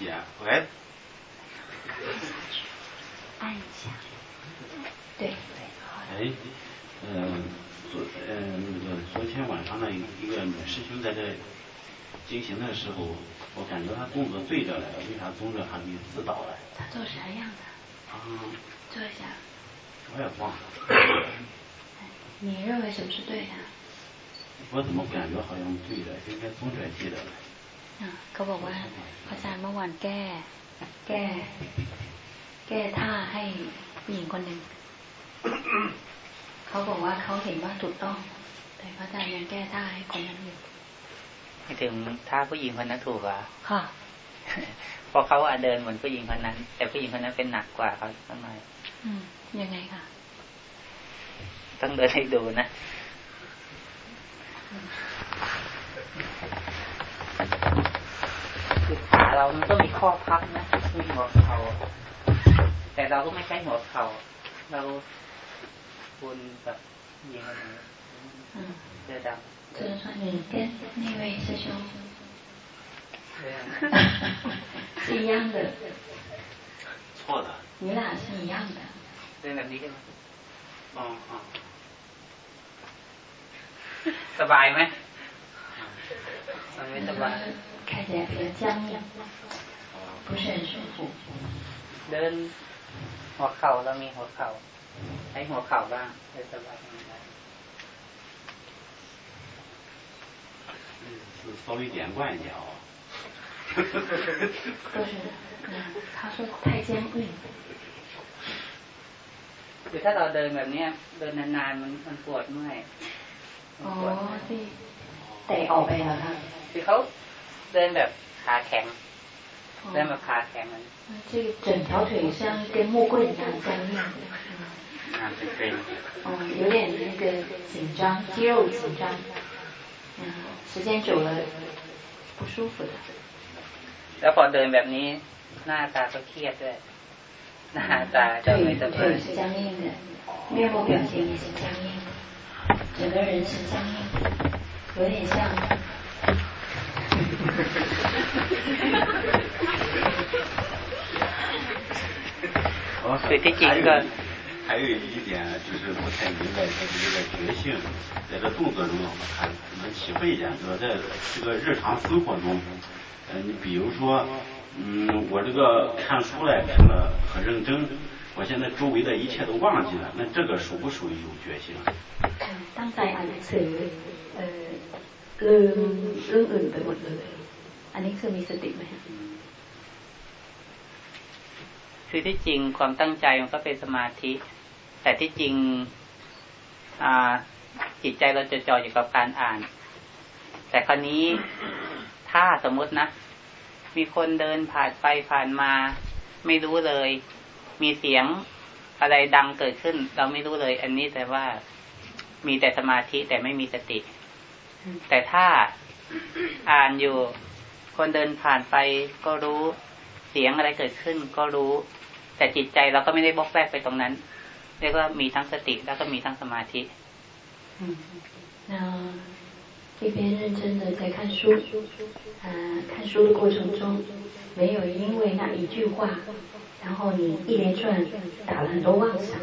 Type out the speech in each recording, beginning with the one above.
姐，喂。按一下。对对。哎，嗯，昨嗯那个昨天晚上呢，一个女师兄在这进行的时候，我感觉她动作对着来了，为啥总着还没指导了？她做啥样的？啊。做一下。我也忘了。你认为什么是对的？我怎么感觉好像对的，应该总着记得了。 เขาบอกว่าพระอาจารย์เมื่อวานแก้ แก้ แก้ท่าให้ผู้หญิงคนหนึ่งเขาบอกว่าเขาเห็นว่าถูกต้อง แต่พระอาจารย์ยังแก้ท่าให้คนนั้นอยู่ไม่ถึงท่าผู้หญิงคนนั้นถูกอะค่ะเพราะเขาอะเดินเหมือนผู้หญิงคนนั้น แต่ผู้หญิงคนนั้นเป็นหนักกว่าเขาสักหน่อยยังไงคะต้องเดินให้ดูนะ คือขาเรามันก็มีข้อพับนะมีหัวเข่าแต่เราก็ไม่ใช้หัวเข่าเราคุณแบบยิงอะไรเสื้อดำ就是说你跟那位师兄是一样的。错的。你俩是一样的。เป็นแบบนี้ใช่ไหมอ๋อสบายไหม ไม่สบาย看起来比较僵硬，不是很舒服。เดินหัวเข่าเรามีหัวเข่าให้หัวเข่าบ้างจะสบาย是稍微连贯一点哦。不是，他说太僵硬。คือถ้าเราเดินแบบนี้เดินนานๆมันมันปวดเมื่อยอ๋อที่ เตะออกไปเหรอคะคือเขาเดินแบบขาแข็งเดินแบบขาแข็งมัน这个整条腿像跟木棍一样僵硬啊对哦有点那个紧张肌肉紧张嗯时间久了不舒服的แล้วพอเดินแบบนี้หน้าตาก็เครียดด้วยหน้าตาจะไม่สบาย是僵硬的面部表情也是僵硬整个人是僵硬 有点像对，这几个。还有一点就是不太明白他的这个觉性，在这动作中我们看能体会一点，说在这个日常生活中，呃，你比如说，嗯，我这个看书来看的很认真，我现在周围的一切都忘记了，那这个属不属于有觉性？当在อ่านหนังสือเออลืมเรื่องอื่นไปหมดเลยอันนี้คือมีสติไหมคือที่จริงความตั้งใจมันก็เป็นสมาธิแต่ที่จริงจิตใจเราจะจ่ออยู่กับการอ่าน แต่คราวนี้ถ้าสมมตินะ มีคนเดินผ่านไปผ่านมา ไม่รู้เลย มีเสียงอะไรดังเกิดขึ้น เราไม่รู้เลย อันนี้แต่ว่ามีแต่สมาธิแต่ไม่มีสติ แต่ถ้าอ่านอยู่ คนเดินผ่านไปก็รู้เสียงอะไรเกิดขึ้น ก็รู้ แต่จิตใจเราก็ไม่ได้บกแวกไปตรงนั้น เรียกว่ามีทั้งสติแล้วก็มีทั้งสมาธิ 一边认真的在看书，啊，看书的过程中，没有因为那一句话，然后你一连串打了很多妄想，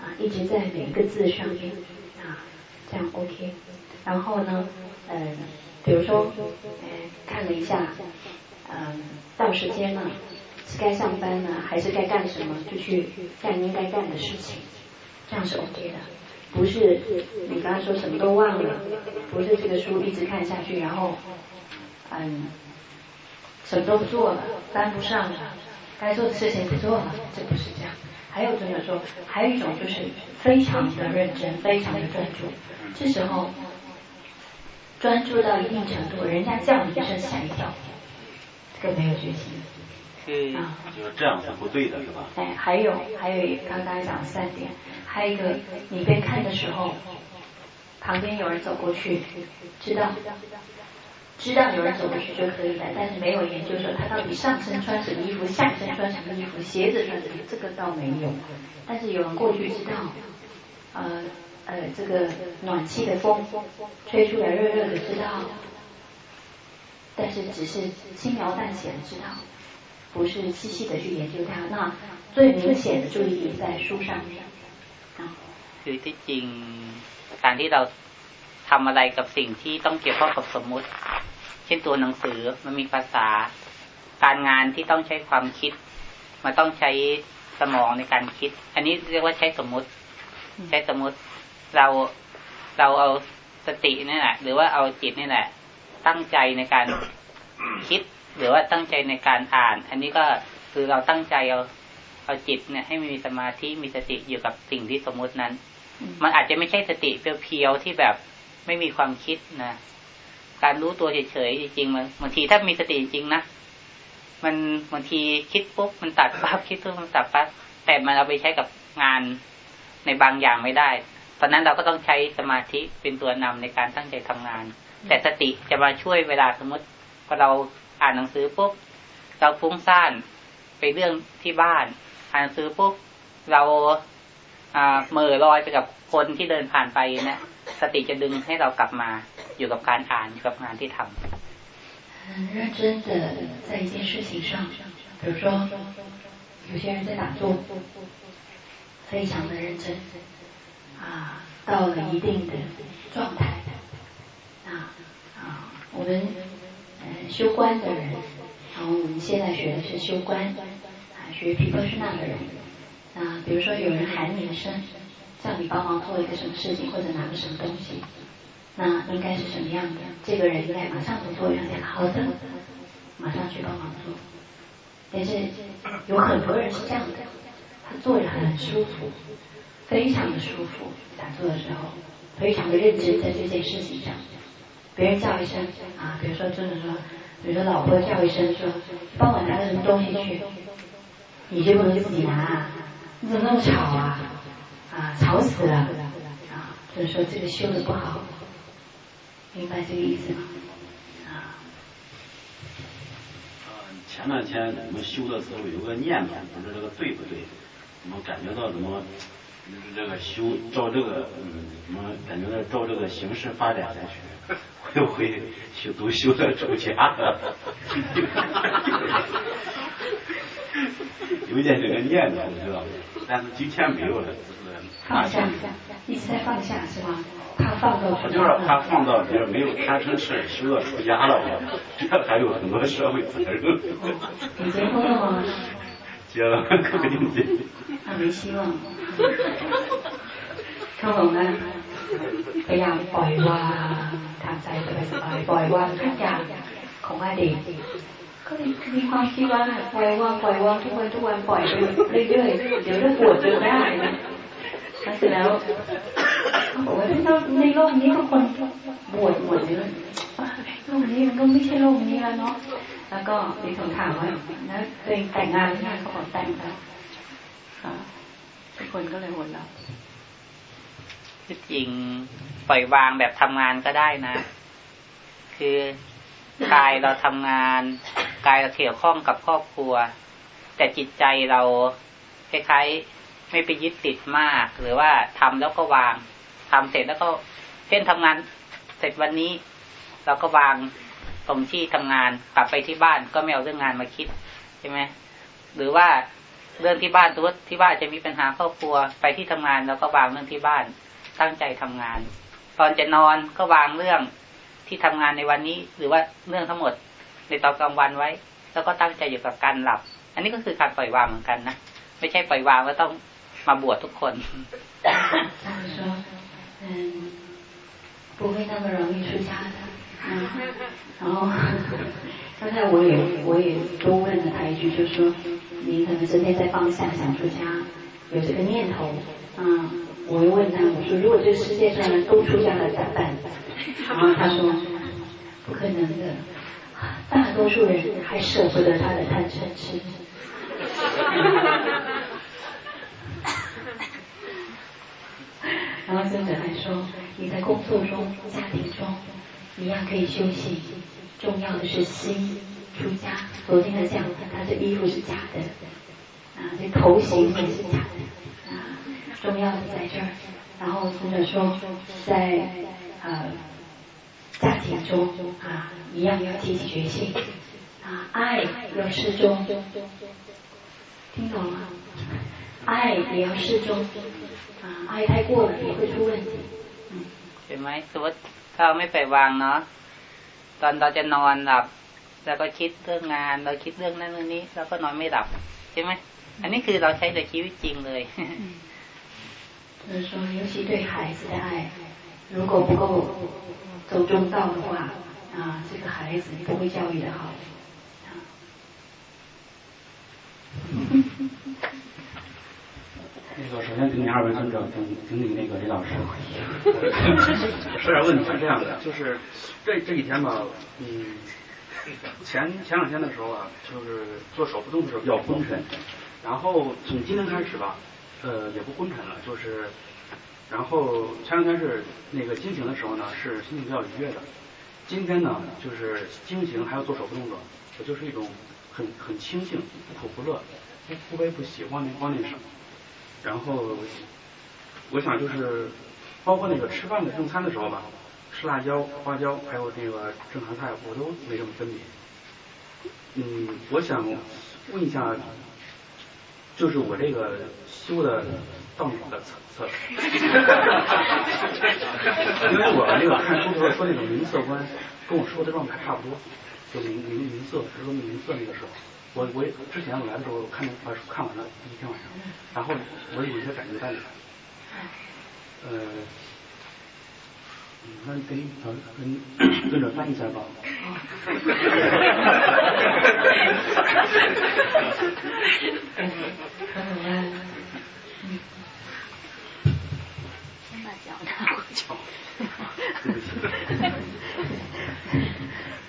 啊，一直在每一个字上面，啊，这样 OK。然后呢，嗯，比如说，看了一下，嗯，到时间了。是该上班呢，还是该干什么，就去干应该干的事情，这样是 OK 的。不是你刚刚说什么都忘了，不是这个书一直看下去，然后嗯什么都不做了，班不上了，该做的事情不做了，这不是这样。还有就是说，还有一种就是非常的认真，非常的专注，这时候专注到一定程度，人家叫你一声吓一跳，这个没有决心。啊，就是这样是不对的，是吧？哎，还有还有刚刚讲三点，还有一个，你边看的时候，旁边有人走过去，知道知道有人走过去就可以了，但是没有研究说他到底上身穿什么衣服，下身穿什么衣服，鞋子穿什么，这个倒没有。但是有人过去知道，呃呃，这个暖气的风吹出来热热的，知道。但是只是轻描淡写的知道，不是细细的去研究它。那最明显的注意力在书上面。 คือที่จริงการที่เราทำอะไรกับสิ่งที่ต้องเกี่ยวข้องกับสมมุติ เช่นตัวหนังสือมันมีภาษา การงานที่ต้องใช้ความคิด มันต้องใช้สมองในการคิด อันนี้เรียกว่าใช้สมมุติ ใช้สมมุติ เราเราเอาสตินี่แหละหรือว่าเอาจิตนี่แหละ ตั้งใจในการคิด หรือว่าตั้งใจในการอ่าน อันนี้ก็คือเราตั้งใจเอาเอาจิตเนี่ยให้มีสมาธิมีสติอยู่กับสิ่งที่สมมุตินั้น มันอาจจะไม่ใช่สติเพียวๆที่แบบไม่มีความคิดนะการรู้ตัวเฉยๆจริงๆมันบางทีถ้ามีสติจริงนะมันบางทีคิดปุ๊บมันตัดปั๊บคิดปุ๊บมันตัดปั๊บแต่มันเอาไปใช้กับงานในบางอย่างไม่ได้ ตอนนั้นเราก็ต้องใช้สมาธิเป็นตัวนำในการตั้งใจทำงาน แต่สติจะมาช่วยเวลาสมมติพอเราอ่านหนังสือปุ๊บเราฟุ้งซ่านไปเรื่องที่บ้าน อ่านหนังสือปุ๊บเรา เมื่อลอยไปกับคนที่เดินผ่านไปนะสติจะดึงให้เรากลับมาอยู่กับการอ่านอยู่กับงานที่ทำ认真的在一件事情上，比如说有些人在打坐，非常的认真啊，到了一定的状态啊啊，我们嗯修观的人，然后我们现在学的是修观啊，学毗婆舍那的人 啊，比如说有人喊你一声，叫你帮忙做一个什么事情或者拿个什么东西，那应该是什么样的？这个人应该马上就做，两下好的，马上去帮忙做。但是有很多人是这样的，他坐着很舒服。非常的舒服，打坐的时候，非常的认真在这件事情上。别人叫一声啊，比如说真的说，比如说老婆叫一声说，帮我拿个什么东西去，你就不能自己拿啊，你怎么那么吵啊？啊，吵死了！啊，就是说这个修的不好，明白这个意思吗？啊。前两天我们修的时候有个念头，不知道这个对不对？我们感觉到怎么？就是这个修照这个，嗯，怎么感觉到照这个形式发展下去，会不会修都修的出家了？有点这个念头，知道吗？但是今天没有了，只是放下，一直在放下是吗？他放到就是他放到就是没有贪嗔痴，修到出家了嘛，这还有很多社会责任。你结婚了吗？结了，肯定结。他没希望。เขาบอกว่าพยายามปล่อยวางทำใจสบายๆปล่อยวางทุกอย่างของอดีต ก็มีความคิดว่าปล่อยวางปล่อยวางทุกวันทุกวันปล่อยไปเรื่อยๆเดี๋ยวเรื่องปวดจนได้นะเสร็จแล้วเขาบอกว่าในโลกนี้ทุกคนบวชหมดเลยโลกนี้มันก็ไม่ใช่โลกนี้แล้วเนาะแล้วก็มีคำถามว่าแล้วตัวเองแต่งงานหรือยังเขาบอกแต่งแล้วทุกคนก็เลยวนเราที่จริงปล่อยวางแบบทำงานก็ได้นะ คือ กายเราทำงาน กายเราเกี่ยวข้องกับครอบครัว แต่จิตใจเราคล้ายๆไม่ไปยึดติดมาก หรือว่าทำแล้วก็วางทำเสร็จแล้วก็เช่นทำงานเสร็จวันนี้ เราก็วางตรงที่ทำงานกลับไปที่บ้านก็ไม่เอาเรื่องงานมาคิดใช่ไหมหรือว่าเรื่องที่บ้านตัวที่บ้านจะมีปัญหาครอบครัวไปที่ทำงานแล้วก็วางเรื่องที่บ้านตั้งใจทำงาน ตอนจะนอนก็วางเรื่อง ที่ทำงานในวันนี้ หรือว่าเรื่องทั้งหมดในตอนกลางวันไว้ แล้วก็ตั้งใจอยู่กับการหลับ อันนี้ก็คือการปล่อยวางเหมือนกันนะไม่ใช่ปล่อยวางว่าต้องมาบวชทุกคน不会那么容易出家的。然后刚才我也我也多问了他一句，就说您可能今天在放下想出家，有这个念头，嗯，我又问他，我说如果这个世界上人都出家了咋办？ 然后他说不可能的，大多数人还舍不得他的贪嗔痴。然后尊者还说，你在工作中、家庭中一样可以修行，重要的是心。出家，昨天的讲，他这衣服是假的，啊，这头型也是假的，啊，重要的在这儿。然后尊者说，在呃 家庭中啊，一样要提起决心啊，爱要适中，听懂了吗？爱也要适中啊，爱太过了也会出问题。เห็นไหมสมมติถ้าเราไม่ไปวางเนาะตอนเราจะนอนหลับเราก็คิดเรื่องงาน เราคิดเรื่องนั้นเรื่องนี้เราก็นอนไม่หลับใช่ไหมอันนี้คือเราใช้ในชีวิตจริงเลย就是说，尤其对孩子的爱， 如果不够走中道的话，啊，这个孩子不会教育的好。那个，首先顶你二位尊者，顶顶你那个李老师。说点问题是这样的，就是这这几天吧，嗯，前前两天的时候啊，就是做手不动的时候比较昏沉，然后从今天开始吧，呃，也不昏沉了，就是，然后前两天是那个惊醒的时候呢，是心情比较愉悦的，今天呢，就是惊醒还要做手部动作，我就是一种很很清静、不苦不乐、不不悲不喜、忘念忘念什么。然后，我想就是，包括那个吃饭的用餐的时候吧，吃辣椒、花椒，还有那个正常菜，我都没什么分别。嗯，我想问一下，就是我这个修的到哪个层次？因为我那个看书的时候说那个明色观，跟我说的状态差不多，就明明明色，是说明色那个时候。我我之前我来的时候看把书看完了一天晚上，然后我有一些感觉在里面。呃，那跟跟跟着翻译一下吧。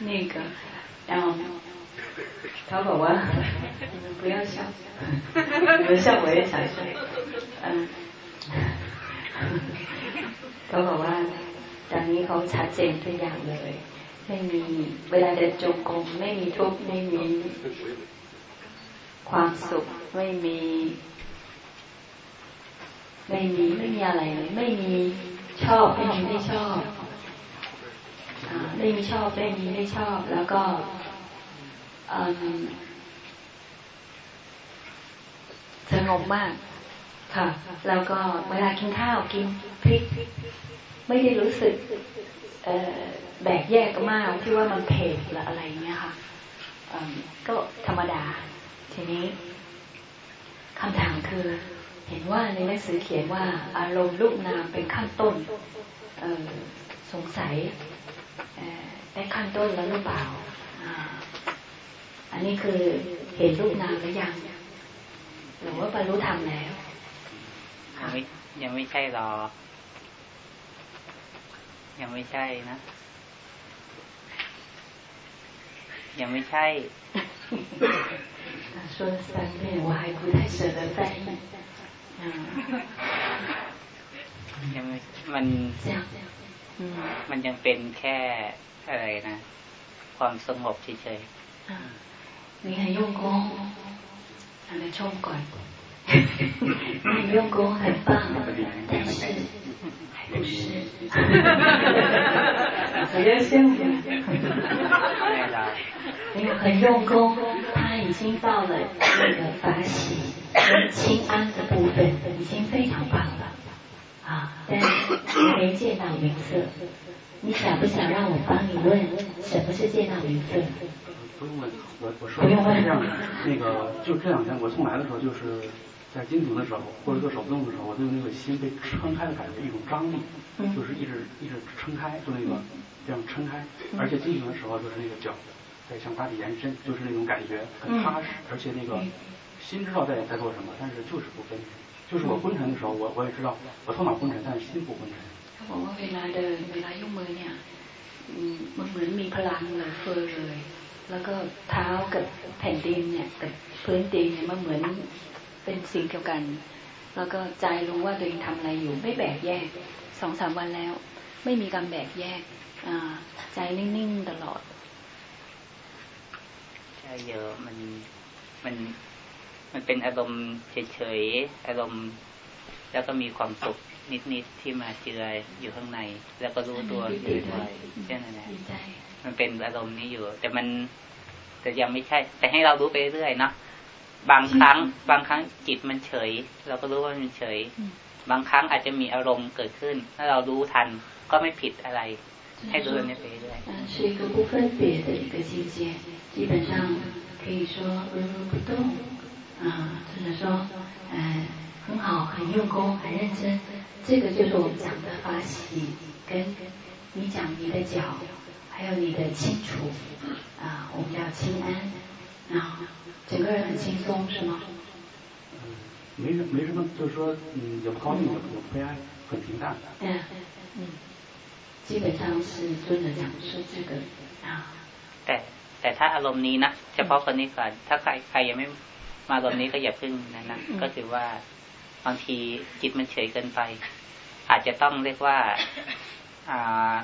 那个，然后。เขาบอกว่า不要笑你们笑我也想笑เขาบอกว่าตอนนี้เขาชัดเจนทุกอย่างเลย ไม่มีเวลาเดินจงกรมไม่มีทุกข์ไม่มีความสุขไม่มี ไม่มีไม่มีอะไรเลยไม่มี ชอบไม่มีไม่ชอบไม่มีชอบไม่มีไม่ชอบ แล้วก็สงบมาก ค่ะ แล้วก็เวลากินข้าวกินพริก ไม่ได้รู้สึกแบกแยกมากที่ว่ามันเผ็ดหรืออะไรเงี้ยค่ะก็ธรรมดา ทีนี้คำถามคือ เห็นว่าในหนังสือเขียนว่า อารมณ์รูปนามเป็นขั้นต้นสงสัยได้ขั้นต้นแล้วหรือเปล่าอันนี้คือเห็นรูปนามหรือยังหรือว่าบรรลุธรรมแล้วยังไม่ยังไม่ใช่หรอ ยังไม่ใช่นะ ยังไม่ใช่说了三遍，我还不太舍得翻译。 ยังมันมันยังเป็นแค่อะไรนะ ความสงบเฉยๆ你很用功，让他冲过来。你用功很棒，但是还不是。我要羡慕。没有很用功，他 已经到了那个法喜跟清安的部分，已经非常棒了。啊，但还没见到名色。你想不想让我帮你问什么是见到名色？不用问，我我说是这样的，那个就这两天我送来的时候，就是在精行的时候，或者做手不动的时候，我就那个心被撑开的感觉，一种张力，就是一直一直撑开，就那个这样撑开，而且进行的时候就是那个脚在向大地延伸，就是那种感觉很踏实，而且那个心知道在在做什么，但是就是不分，就是我昏沉的时候，我我也知道我头脑昏沉，但是心不昏沉。他บอกว่าเวลาเดินเวลายกมือเนี่ยมันเหมือนมีพลังเลยเฟื่อเลยแล้วก็เท้ากับแผ่นดินเนี่ยกับพื้นดินเนี่ยมันเหมือนเป็นสิ่งเดียวกัน แล้วก็ใจรู้ว่าตัวเองทำอะไรอยู่ ไม่แบกแยกสองสามวันแล้ว ไม่มีการแบกแยกอ่าใจนิ่งๆตลอด ใช่เยอะ มันมันมันเป็นอารมณ์เฉยๆ อารมณ์ แล้วก็มีความสุขนิดๆที่มาเจืออยู่ข้างใน แล้วก็รู้ตัวอยู่ด้วยเช่นนั้นแหละมันเป็นอารมณ์นี้อยู่ แต่มันแต่ยังไม่ใช่ แต่ให้เรารู้ไปเรื่อยเนาะบางครั้ง บางครั้งจิตมันเฉย เราก็รู้ว่ามันเฉย บางครั้งอาจจะมีอารมณ์เกิดขึ้น ถ้าเรารู้ทันก็ไม่ผิดอะไร 嗯是一个不分别的一个境界基本上可以说如如不动啊只能说嗯很好很用功很认真。这个就是我们讲的法喜跟你讲你的脚还有你的清楚啊我们要清安。啊整个人很轻松是吗？没什没什么就是说嗯也不高兴也不悲哀很平淡的。对嗯。基本上是尊者讲是这个啊。แต่แต่ถ้าอารมณ์นี้นะเฉพาะคนนี้ก่อนถ้าใครใครยังไม่มาอารมณ์นี้ก็อย่าพึ่งนะนะก็ถือว่าบางทีจิตมันเฉยเกินไป อาจจะต้องเรียกว่าอ่า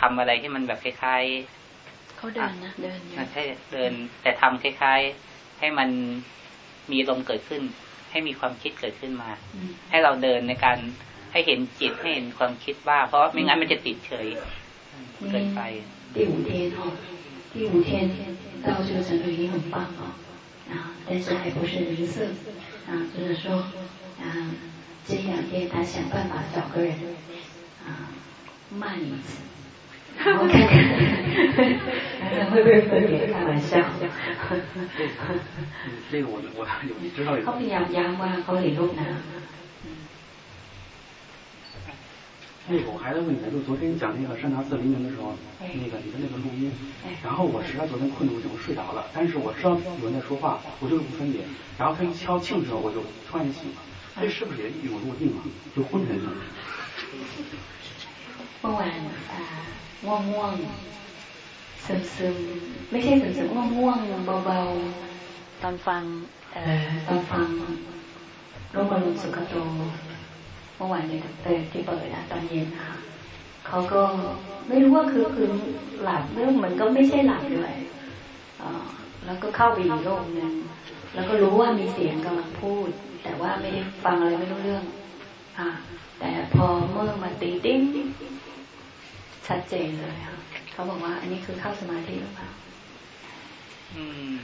ทำอะไรที่มันแบบคล้ายๆเขาเดินนะเดินใช่เดิน แต่ทำคล้ายๆให้มันมีลมเกิดขึ้น ให้มีความคิดเกิดขึ้นมา ให้เราเดินในการ ให้เห็นจิตให้เห็นความคิดบ้างเพราะไม่งั้นมันจะติดเฉยเกินไป第五天哦，第五天到这个程度已经很棒了啊，但是还不是零色啊，就是说啊，这两天他想办法找个人啊，骂你一次。我看看会不会分别开玩笑？这个我我有知道有。เขาพยายามย้ำว่าเขาเห็นรูปนะ 那个我还在问你，就昨天讲那个山达寺黎明的时候，那个你的那个录音，然后我实在昨天困得不行，我睡着了，但是我知道有人在说话，我就是不分别，然后他一敲磬时候，我就突然醒了，这是不是也一种入定啊？就昏沉了。เมื่อวานง่วงง่วงซึมซึมไม่ใช่ซึมซึมง่วงง่วงเบาๆตอนฟังเอ่อตอนฟังโรบรุสุขโตเ มื่อวานนี้เปิดที่เปิดนะตอนเย็นนะคะเขาก็ไม่รู้ว่าคือคือหลับเรื่องมันก็ไม่ใช่หลับด้วยแล้วก็เข้าไปอีกโลกหนึ่งแล้วก็รู้ว่ามีเสียงกำลังพูด แต่ว่าไม่ได้ฟังอะไรไม่รู้เรื่องอ่าแต่พอเมื่อมาตีติ้งชัดเจนเลยค่ะเขาบอกว่า อันนี้คือเข้าสมาธิหรือเปล่าอืม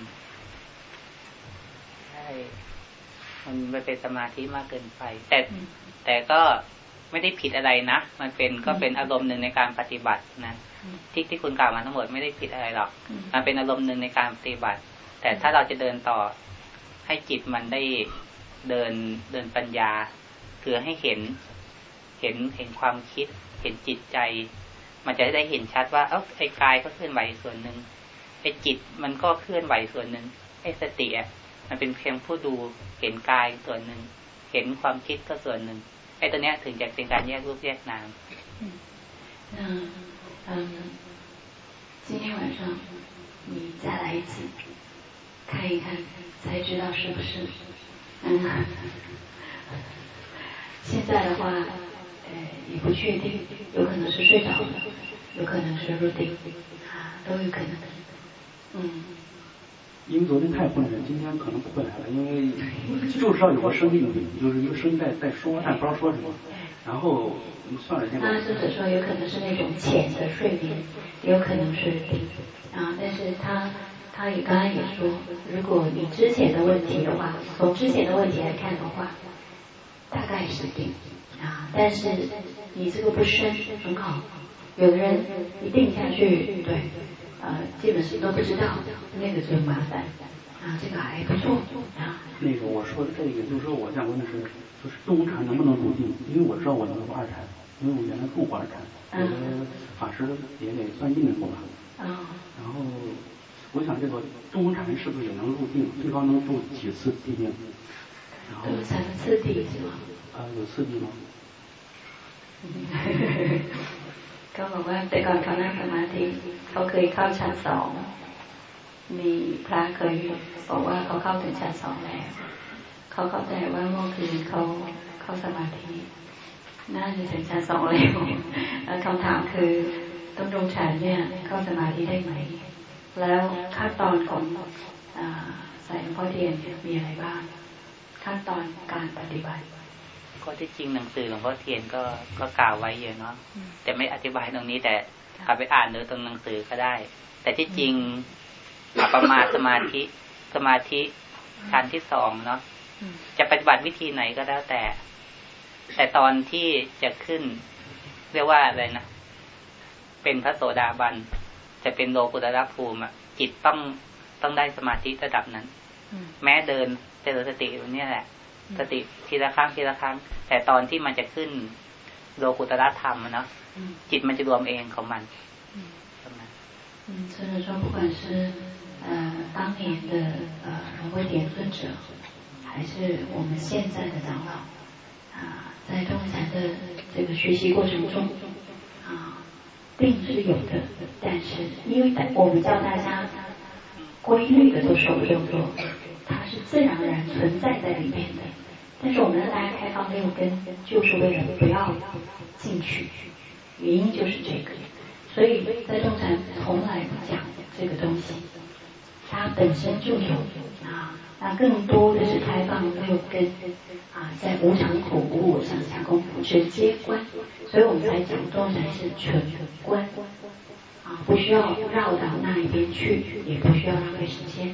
ใช่ มันไปเป็นสมาธิมากเกินไป แต่แต่ก็ไม่ได้ผิดอะไรนะ มันเป็นก็เป็นอารมณ์หนึ่งในการปฏิบัตินะที่ที่คุณกล่าวมาทั้งหมดไม่ได้ผิดอะไรหรอก มันเป็นอารมณ์หนึ่งในการปฏิบัติ แต่ถ้าเราจะเดินต่อให้จิตมันได้เดินเดินปัญญา คือให้เห็นเห็นเห็นความคิด เห็นจิตใจ มันจะได้เห็นชัดว่าเอ้าไอ้กายก็เคลื่อนไหวส่วนหนึ่งไอ้จิตมันก็เคลื่อนไหวส่วนหนึ่งไอ้สติอะมันเป็นเพียงผู้ดูเห็นกายส่วนหนึ่งเห็นความคิดก็ส่วนหนึ่งไอ้ตัวเนี้ยถึงจะเป็นการแยกรูปแยกนาม那嗯，今天晚上你再来一次，看一看，才知道是不是。嗯，现在的话，也不确定，有可能是睡着了，有可能是入定，啊，都有可能。嗯。 因为昨天太混了，今天可能不会来了，因为就知道有个声音，就是一个声音在在说，但不知道说什么。然后算了，现在。那作者说有可能是那种浅的睡眠，有可能是定啊，但是他他也刚刚也说，如果你之前的问题的话，从之前的问题来看的话，大概是定。啊，但是你这个不深很好，有的人一定下去，对，呃，基本是都不知道，那个就麻烦，啊，这个还不错啊。那个我说的这个，就是说我想问的是，就是动产能不能入定？因为我知道我能入二禅，因为我原来入过二禅，我的法师也得算印度吧。啊。然后我想这个动产是不是也能入定？最高能入几次地定？然后。三次地是吗？啊，有刺激吗？เขาบอกว่าแต่ก่อนเขานั่งสมาธิเขาเคยเข้าชั้นสองมีพระเคยบอกว่าเขาเข้าถึงชั้นสองแล้วเขาเข้าใจว่าเมื่อคืนเขาเข้าสมาธิน่าจะถึงชั้นสองแล้วคำถามคือต้องรงฉันเนี่ยเข้าสมาธิได้ไหม แล้วขั้นตอนของใส่พ่อเทียนมีอะไรบ้างขั้นตอนการปฏิบัติ ก็ที่จริงหนังสือหลวงพ่อเทียนก็ก็กล่าวไว้เยอะเนาะแต่ไม่อธิบายตรงนี้แต่เอาไปอ่านดูตรงหนังสือก็ได้ แต่ที่จริงอัปมาสมาธิสมาธิชั้นที่สองเนาะจะปฏิบัติวิธีไหนก็แล้วแต่ แต่ตอนที่จะขึ้น เรียกว่าอะไรนะเป็นพระโสดาบันจะเป็นโลกุตระภูมิจิตต้องต้องได้สมาธิระดับนั้น แม้เดินเจริญสติตรงนี้แหละ สติทีละครั้งทีละครั้ง แต่ตอนที่มันจะขึ้นโลกุตระธรรมเนาะจิตมันจะรวมเองของมัน嗯，所以说，不管是呃当年的呃龙威典尊者，还是我们现在的长老，啊，在中禅的这个学习过程中，啊，定是有的，但是因为我们教大家规律的做手动作，它 是自然而然存在在里面的。但是我们大家开放六根，就是为了不要进去，原因就是这个。所以在中禅从来不讲这个东西，它本身就有啊，那更多的是开放六根啊，在无常苦无我上下功夫直接观，所以我们才讲中禅是纯观啊，不需要绕到那一边去，也不需要浪费时间。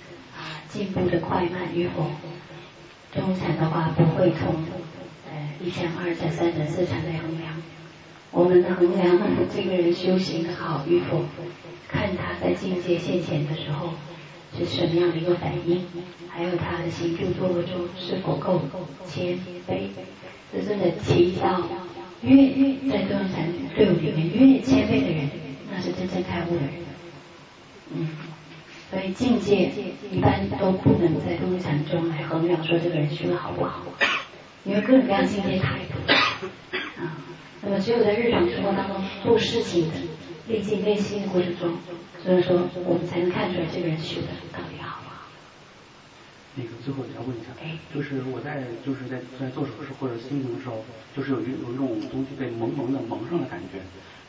进步的快慢与否，中禅的话不会从呃一禅、二禅、三禅、四禅来衡量。我们衡量这个人修行的好与否，看他在境界现前的时候是什么样的一个反应，还有他的行住坐卧中是否够谦卑。这真的提到越在中禅队伍里面越谦卑的人，那是真正开悟的人。嗯，所以境界一般都不能在中禅中来衡量说这个人修的好不好，因为各种各样境界太多。啊。那么只有在日常生活当中做事情的历尽内心的过程中，所以说我们才能看出来这个人修的到底好不好。那个最后想问一下，就是我在就是在在做手术或者心情的时候，就是有一有一种东西被蒙蒙的蒙上的感觉。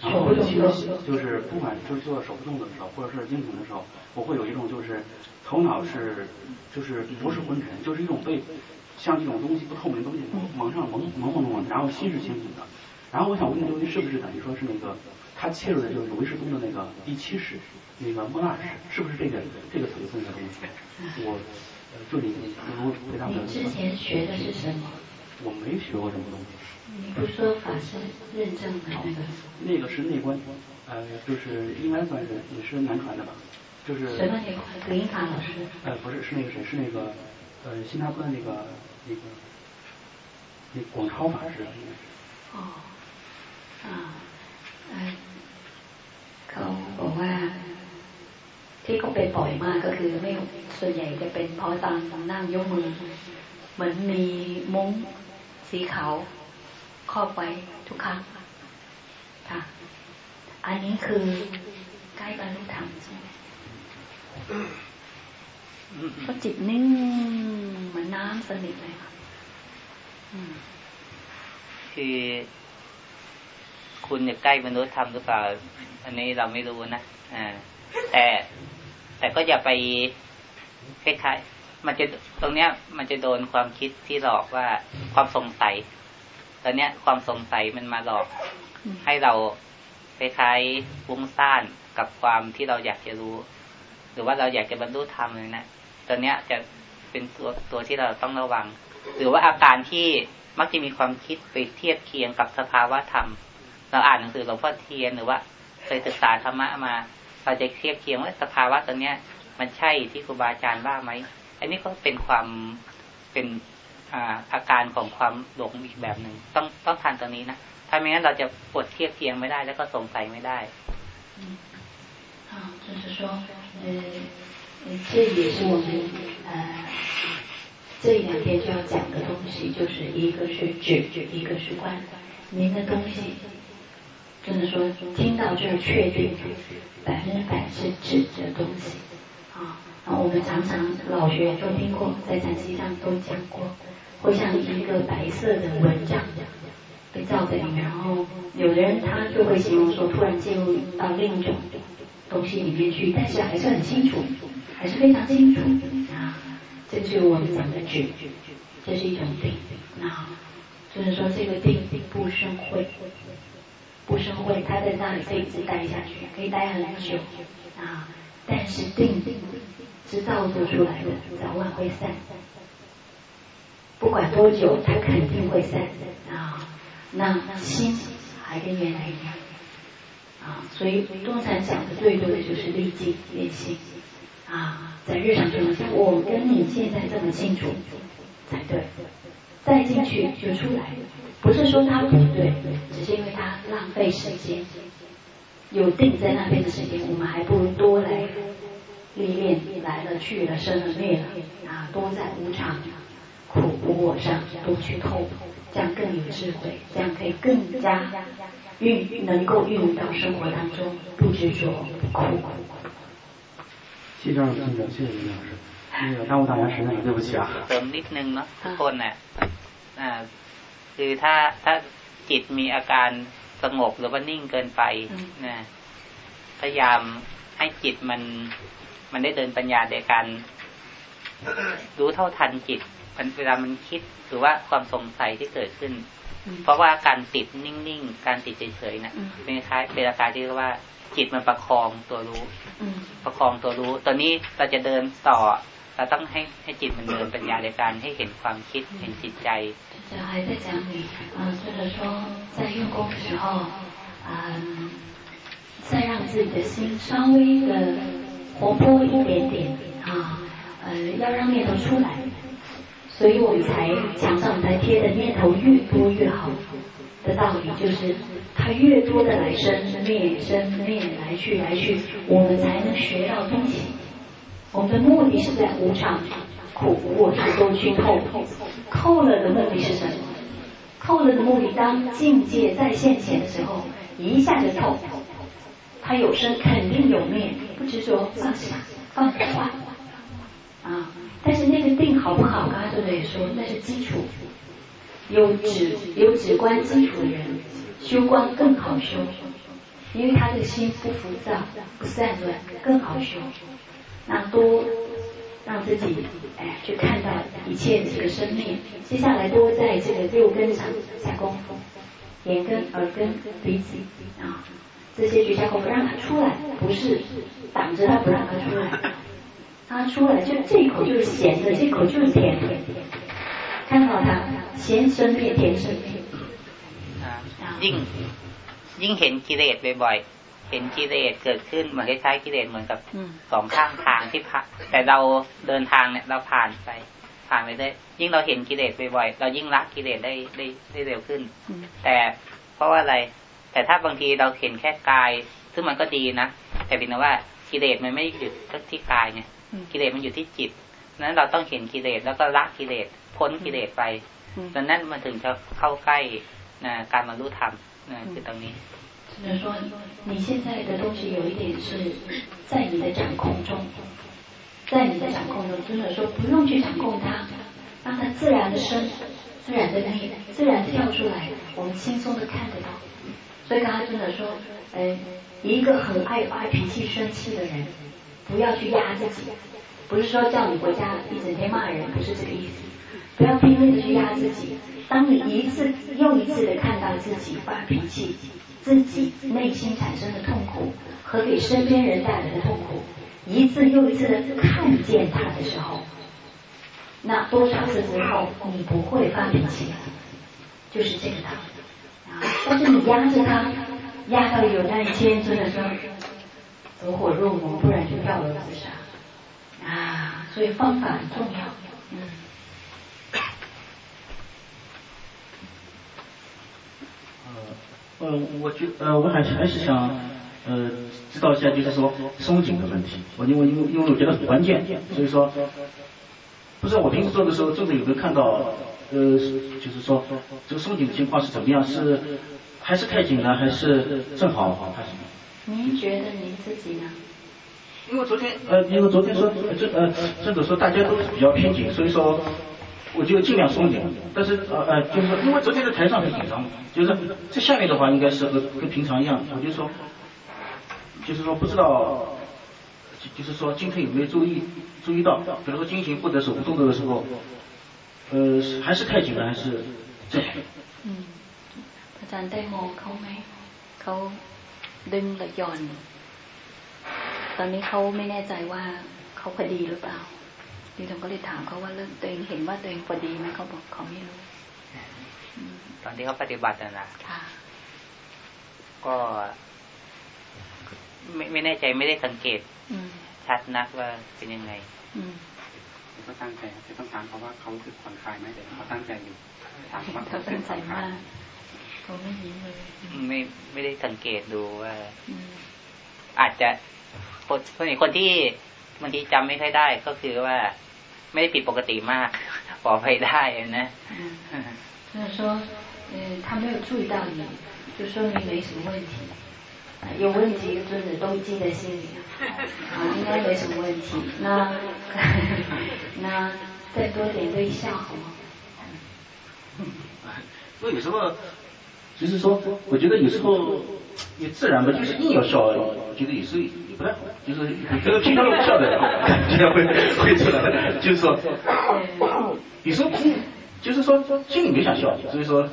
然后其实就是不管就是做手部动作的时候，或者是精神的时候，我会有一种就是头脑是就是不是昏沉，就是一种被像这种东西不透明东西蒙上蒙蒙蒙蒙，然后心是清醒的。然后我想问这个东西是不是等于说是那个他切入的就是唯识宗的那个第七世，那个莫纳什，是不是这个这个层次的东西？我就你如回答你之前学的是什么？我没学过什么东西。你不说法师认证的那个？那个是内观，呃，就是应该算是也是南传的吧？就是什么内观？格音法老师？呃，不是，是那个谁？是那个呃新加坡的那个那个那广超法师。哦。อ่าเขาบอกว่า ที่เขาเป็นบ่อยมากก็คือไม่ส่วนใหญ่จะเป็นเพราะตอนนั่งยกมือ เหมือนมีมุ้งสีขาว ครอบไว้ทุกครั้งค่ะ อันนี้คือใกล้บรรลุธรรมใช่ไหมก็จิตนิ่งเหมือนน้ำสนิทเลยค่ะคือคุณจะใกล้บรรลุธรรมหรือเปล่า อันนี้เราไม่รู้นะอ่าแต่แต่ก็อย่าไปคล้ายๆมันจะตรงเนี้ย มันจะโดนความคิดที่หลอกว่าความสงสัย ตอนเนี้ยความสงสัยมันมาหลอกให้เราคล้ายๆฟุ้งซ่านกับความที่เราอยากจะรู้ หรือว่าเราอยากจะบรรลุธรรมเลยนะตอนเนี้ยจะเป็นตัวตัวที่เราต้องระวัง หรือว่าอาการที่มักจะมีความคิดไปเทียบเคียงกับสภาวะธรรม เราอ่านหนังสือหลวงพ่อเทียนหรือว่าเคยศึกษาธรรมะมาเราจะเทียบเคียงว่าสภาวะตัวเนี้ย มันใช่ที่ครูบาอาจารย์ว่าไหมอันนี้ก็เป็นความเป็น อาอาการของความหลงอีกแบบหนึ่งต้องต้องทันตรงนี้นะถ้าไม่งั้นเราจะปวดเทียบเคียงไม่ได้ แล้วก็สงสัยไม่ได้好，就是说，呃，这也是我们呃这两天就要讲的东西，就是一个是指，一个是观。 您的东西，就是说听到就确定百分之百是指的东西啊。然后我们常常老学都听过，在禅机上都讲过， 会像一个白色的蚊帐被罩在里面，然后有的人他就会形容说，突然进入到另一种东西里面去，但是还是很清楚，还是非常清楚啊。这就是我们讲的觉，这是一种定啊。就是说这个定不生慧，不生慧，他在那里可以一直待下去，可以待很久啊。但是定是造作出来的，早晚会散。不管多久，它肯定会散啊。那心还跟原来一样啊。所以东禅讲的最多的就是历尽练习啊，在日常中，我跟你现在这么清楚才对。再进去就出来，不是说他不对，只是因为他浪费时间。有定在那边的时间，我们还不如多来历练，来了去了，生了灭了，啊，多在无常、苦无我上多去透，这样更有智慧，这样可以更加运能够运用到生活当中，不执着苦。谢谢张先生，谢谢林老师。那个耽误大家时间了，对不起啊。เติมนิดนึงเนาะทุกคนน่ะอ่าคือถ้าถ้าจิตมีอาการสงบหรือว่านิ่งเกินไปนะพยายามให้จิตมัน มันได้เดินปัญญาในการรู้เท่าทันจิต มันเวลามันคิดหรือว่าความสงสัยที่เกิดขึ้น เพราะว่าการติดนิ่งๆการติดเฉยๆนะเป็นคล้ายเป็นอาการที่เรียกว่า จิตมันประคองตัวรู้ ประคองตัวรู้ ตอนนี้เราจะเดินต่อเราต้องให้ให้จิตมันเดินปัญญาในการให้เห็นความคิดเห็นจิตใจ这还在讲你啊，就是说在用功的时候，嗯，再让自己的心稍微的活泼一点点啊，呃，要让念头出来， 所以我们才墙上才贴的念头越多越好的道理，就是它越多的来生灭生灭来去来去，我们才能学到东西。我们的目的是在无常、苦、我是都去透，透了的目的是什么？透了的目的，当境界再现前的时候，一下就透。它有生肯定有灭，不执着放下放下啊。但是那个定好不好？刚刚周总也说，那是基础。有止有止观基础的人，修观更好修，因为他这个心不浮躁、不散乱，更好修。那多让自己哎去看到一切这个生命，接下来多在这个六根上下功夫，眼根、耳根、鼻子啊这些去下功夫，让它出来，不是挡着它不让它出来，它出来就这口就是咸的，这口就是甜的，看到它咸生灭，甜生灭。ยิ่งยิ่งเห็นกิเลสบ่อยเห็นกิเลสเกิดขึ้นเหมือนคล้ายๆกิเลสเหมือนกับสองข้างทางที่ผ่านแต่เราเดินทางเนี่ยเราผ่านไป ผ่านไปได้ยิ่งเราเห็นกิเลสบ่อยๆเรายิ่งละกิเลสได้ได้ได้เร็วขึ้น แต่เพราะว่าอะไร แต่ถ้าบางทีเราเห็นแค่กาย ซึ่งมันก็ดีนะแต่เป็นว่ากิเลสมันไม่หยุดที่กายไง กิเลสมันอยู่ที่จิตนั้นเราต้องเห็นกิเลสแล้วก็ละกิเลสพ้นกิเลสไปดังนั้นมันถึงจะเข้าใกล้การมารู้ธรรมคือตรงนี้就是说，你现在的东西有一点是在你的掌控中，在你的掌控中，就是说不用去掌控它，让它自然的生，自然的灭，自然跳出来，我们轻松的看得到。所以刚才真的说，呃，一个很爱发脾气、生气的人， 不要去压自己，不是说叫你回家一整天骂人，不是这个意思。不要拼命的去压自己。当你一次又一次的看到自己发脾气。自己内心产生的痛苦和给身边人带来的痛苦，一次又一次的看见他的时候，那多少次之后你不会发脾气了，就是这个道理。但是你压着他，压到有那一天真的说走火入魔，不然就跳楼自杀啊。所以方法很重要，嗯。呃，我觉呃，我还还是想呃知道一下，就是说松紧的问题。我因为因为因为我觉得很关键，所以说不知道我平时做的时候，真的有没有看到呃，就是说这个松紧的情况是怎么样？是还是太紧了？还是正好？还是？您觉得您自己呢？因为昨天呃，因为昨天说这呃，这个说大家都比较偏紧，所以说我就尽量松紧。但是呃呃，就是说，因为昨天在台上很紧张，就是在下面的话应该是和跟平常一样。我就说，就是说不知道，就是说今天有没有注意注意到，比如说进行或者手部动作的时候，呃，还是太紧了，还是正好？嗯，อาจารย์ได้มองเขาไหมเขา ดึงหรือหย่อน ตอนนี้เขาไม่แน่ใจว่าเขาพอดีหรือเปล่าดิฉันก็เลยถามเขาว่าเรื่องตัวเองเห็นว่าตัวเองพอดีไหมเขาบอกเขาไม่รู้ ตอนที่เขาปฏิบัตินะค่ะก็ไม่ไม่แน่ใจไม่ได้สังเกตอืมชัดนักว่าเป็นยังไงอืมเขาตั้งใจจะต้องถามเขาว่าเขาคือผ่อนคลายไหมแต่เขาตั้งใจอยู่ถามเขาว่าเขาตั้งใจมาก เขาไม่ยิ้มเลยอืม ไม่ไม่ได้สังเกตดูว่า อืม อาจจะคนคนคนที่บางทีจำไม่ค่อยได้ ก็คือว่า ไม่ได้ผิดปกติมาก ปลอดภัยได้นะ 嗯，就是说，呃，他没有注意到你，就说明没什么问题。啊有问题，尊者都记在心里了，啊，应该没什么问题。那那再多点微笑好吗？因为有时候， 就是说，我觉得有时候也自然吧，就是硬要笑，我觉得有时候也不太好，就是这个平常都不笑的，经常会会出来，就是说，有时候就是说心里没想笑，所以说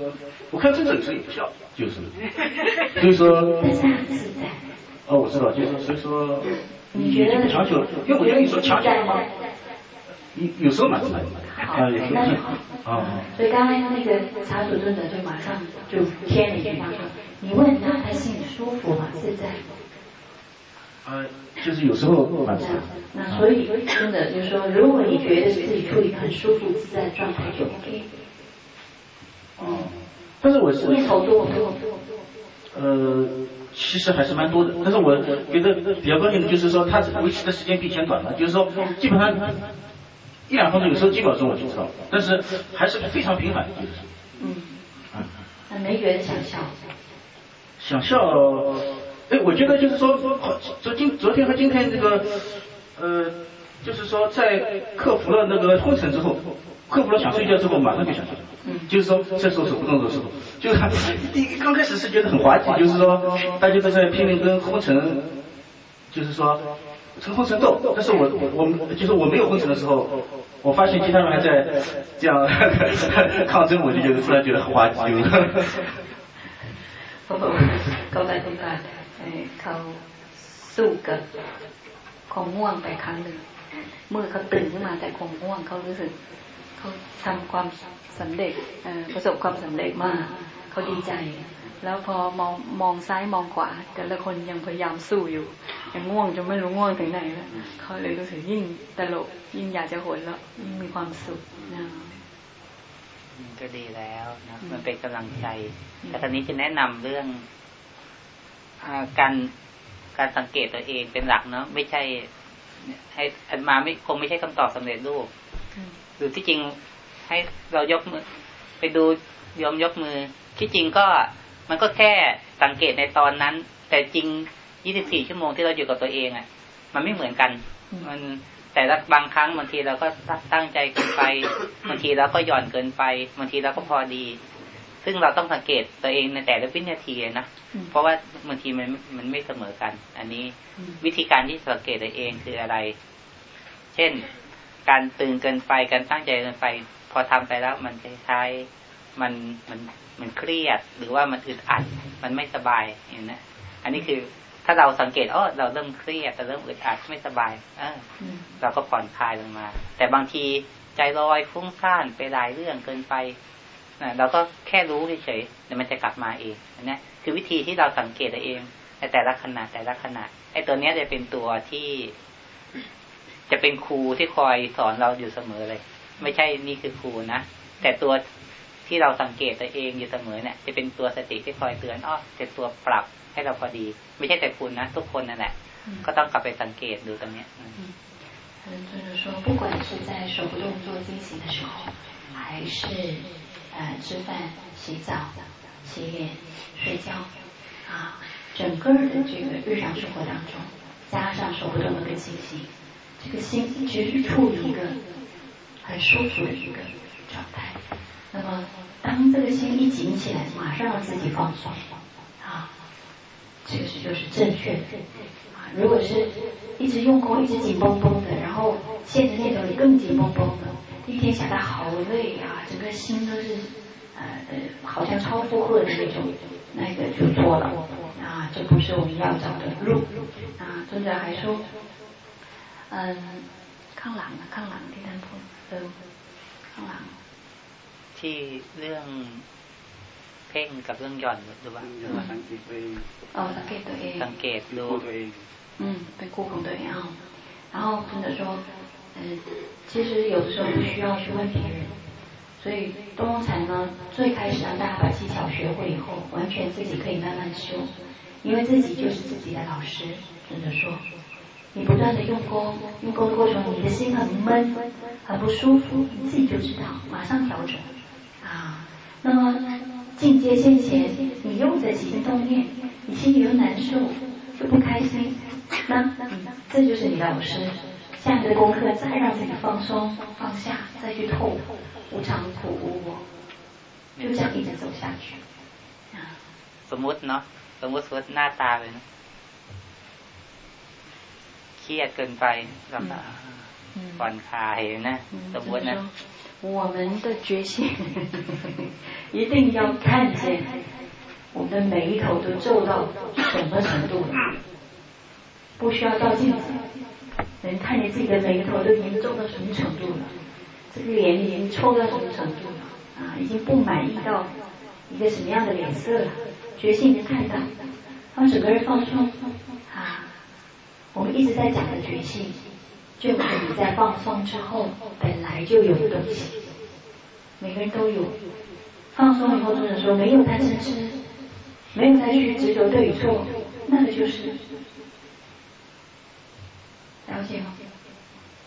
我看真正有时候也不笑，就是，所以说。哦，我知道，就是所以说，你觉得不强求，因为我觉得你说强求的话，有有时候蛮自然的，好啊，就候好。啊。所以刚才那个茶主尊者就马上就贴了一句话说：“你问他，他心里舒服吗？自在吗？”呃，就是有时候蛮自然。那所以真的就是说，如果你觉得自己处于很舒服自在的状态，就 OK。哦，但是我是念头多不多？呃，其实还是蛮多的，但是我觉得比较关键的就是说，它维持的时间比以前短了，就是说基本上一两分钟，有时候几秒钟我就知道，但是还是非常频繁，就是嗯，嗯，那没觉得想笑？想笑，哎，我觉得就是说，昨今昨天和今天这个，呃，就是说在克服了那个昏沉之后，克服了想睡觉之后，马上就想笑。嗯。就是说在做手不动作的时候，就是第一刚开始是觉得很滑稽，就是说大家都在拼命跟昏沉，就是说跟昏沉斗，但是我我就是我没有昏沉的时候，我发现其他人还在这样抗争，我就觉得突然觉得很滑稽了。 เขาบอกเขาไปต้องการเอ่อเขาสู้กับความง่วงไปครั้งหนึ่งเมื่อเขาตื่นขึ้นมาแต่ความง่วงเขารู้สึกเขาทำความสำเร็จเอ่อประสบความสำเร็จมากเขาดีใจ แล้วพอมองมองซ้ายมองขวา แต่ละคนยังพยายามสู้อยู่ ยังง่วงจนไม่รู้ง่วงถึงไหนแล้วเขาเลยรู้สึกยิ่งตลก ยิ่งอยากจะหัวเราะยิ่งมีความสุขนะก็ดีแล้วนะมันเป็นกำลังใจ แต่ตอนนี้จะแนะนำเรื่องอาการการสังเกตตัวเองเป็นหลักเนาะไม่ใช่ ให้อันมาไม่คงไม่ใช่คำตอบสำเร็จรูปอืมหรือที่จริงให้เรายกมือไปดูยอมยกมือที่จริงก็ มันก็แค่สังเกตในตอนนั้น แต่จริง 24 ชั่วโมงที่เราอยู่กับตัวเองอะ่ะ มันไม่เหมือนกัน มันแต่ละบางครั้งบางทีเราก็ตั้งใจเกินไป บางทีเราก็หย่อนเกินไป บางทีเราก็พอดี ซึ่งเราต้องสังเกตตัวเองในแต่ละวินาทีนะอืมเพราะว่าบางทีมันมันไม่เสมอกัน อันนี้อืมวิธีการที่สังเกตตัวเองคืออะไร เช่น การตื่นเกินไป การตั้งใจเกินไป พอทำไปแล้วมันคล้ายๆ มันมันมันเครียด หรือว่ามันอึดอัด มันไม่สบายอย่างนี้นะอันนี้คือถ้าเราสังเกตอ๋อเราเริ่มเครียดเราเริ่มอึดอัดไม่สบาย เอออืมเราก็ผ่อนคลายลงมา แต่บางทีใจลอยฟุ้งซ่านไปหลายเรื่องเกินไปนะเราก็แค่รู้เฉยๆเดี๋ยวมันจะกลับมาเองอันเนี้ยคือวิธีที่เราสังเกตตัวเองในแต่ละขณะแต่ละขณะไอ้ตัวเนี้ยจะเป็นตัวที่ จะเป็นครูที่คอยสอนเราอยู่เสมอเลย ไม่ใช่นี่คือครูนะแต่ตัว ที่เราสังเกตตัวเองอยู่เสมอเนี่ย จะเป็นตัวสติที่คอยเตือนอ้อเป็นตัวปรับให้เราพอดี ไม่ใช่แต่คุณนะทุกคนนั่นแหละ ก็ต้องกลับไปสังเกตดูตรงเนี้ยอืม 嗯，就是说， 说，不管是在手不动作进行的时候，还是呃吃饭、洗澡、洗脸、睡觉啊，整个的这个日常生活当中，加上手不动的进行，这个心其实处于一个很舒服的一个状态。 那么当这个心一紧起来马上让自己放松啊其实就是正确的。啊如果是一直用功一直紧绷绷的然后现在这种更紧绷绷的一天下来好累啊整个心都是呃呃好像超负荷的那种那个就错了。啊这不是我们要找的路。啊尊者还说嗯抗朗啊抗朗第三步抗朗。ที่เรื่องเพ่งกับเรื่องหย่อนหรือว่าสังเกตตัวเองอ๋อสังเกตตัวเองสังเกตดูตัวเอง嗯，被顾控对啊。然后真的说，嗯，其实有的时候不需要去问别人，所以东龙禅呢，最开始让大家把技巧学会以后，完全自己可以慢慢修，因为自己就是自己的老师。真的说，你不断的用功，用功的过程，你的心很闷，很不舒服，你自己就知道，马上调整 啊。那么进阶先前，你又在起心动念，你心里又难受，又不开心。那这就是你的老师，下面的功课再让自己放松放下，再去透无常苦无我，就这样一直走下去。สมมติเนาะสมมติว่าหน้าตาเลยเครียดเกินไปแล้วก็ผ่อนคลายนะสมมตินะ 我们的决心 一定要看见我们的眉头都皱到什么程度了。不需要照镜子，能看见自己的眉头都已经皱到什么程度了，这个脸已经臭到什么程度了啊，已经不满意到一个什么样的脸色了，决心能看到，他们整个人放松啊。我们一直在讲的决心，就是你在放松之后本来就有的东西，每个人都有。放松以后，或者说没有贪嗔痴，没有再去执着对与错，那个就是。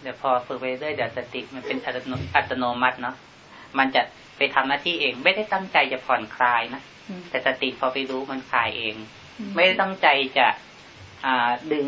เดี๋ยวพอฝึกไปเรื่อยเดี๋ยวสติมันเป็นอัตโนมัติเนาะ มันจะไปทำหน้าที่เอง ไม่ได้ตั้งใจจะผ่อนคลายนะ แต่สติพอไปรู้มันคลายเอง ไม่ได้ตั้งใจจะอ่าดึง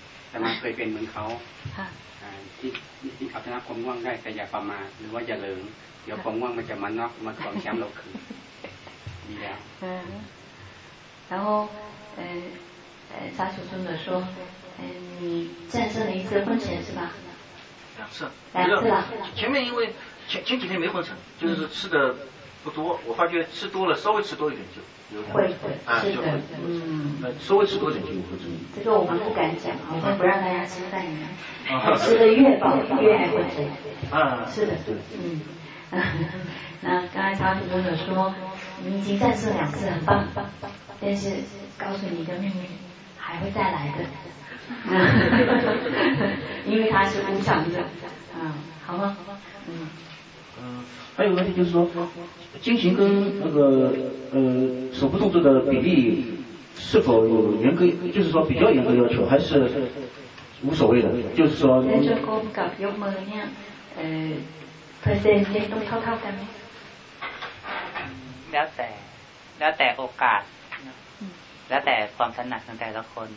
แต่มาเคยเป็นเหมือนเขาที่ที่เขาชนะความง่วงได้แต่อย่าประมาทหรือว่าอย่าเลิงเดี๋ยวความง่วงมันจะมานอกมาของแชมป์เราคืนดีแล้ว然后，呃，呃，沙楚尊者说，嗯，你战胜了一次昏沉是吧？两次，两次了。前面因为前前几天没昏沉，就是吃的 不多。我发觉吃多了，稍微吃多一点就有会会啊，就会嗯，稍微吃多一点就有昏沉。这个我们不敢讲，好像不让大家吃饭一样。吃的越饱越爱昏沉。啊，是的，是的，嗯。那刚才曹主任者说，你已经战胜两次，很棒，但是告诉你一个秘密，还会再来的。因为它是无常的，嗯，好吗？嗯。嗯，还有问题就是说，进行跟那个呃手部动作的比例是否有严格，就是说比较严格要求，还是无所谓的？就是说。跟着弓กับยกมือเนี่ยเออเปอร์เซ็นต์ยังต้องเท่าๆกันไหมแล้วแต่แล้วแต่โอกาสแล้วแต่ความถนัดของแต่ละคน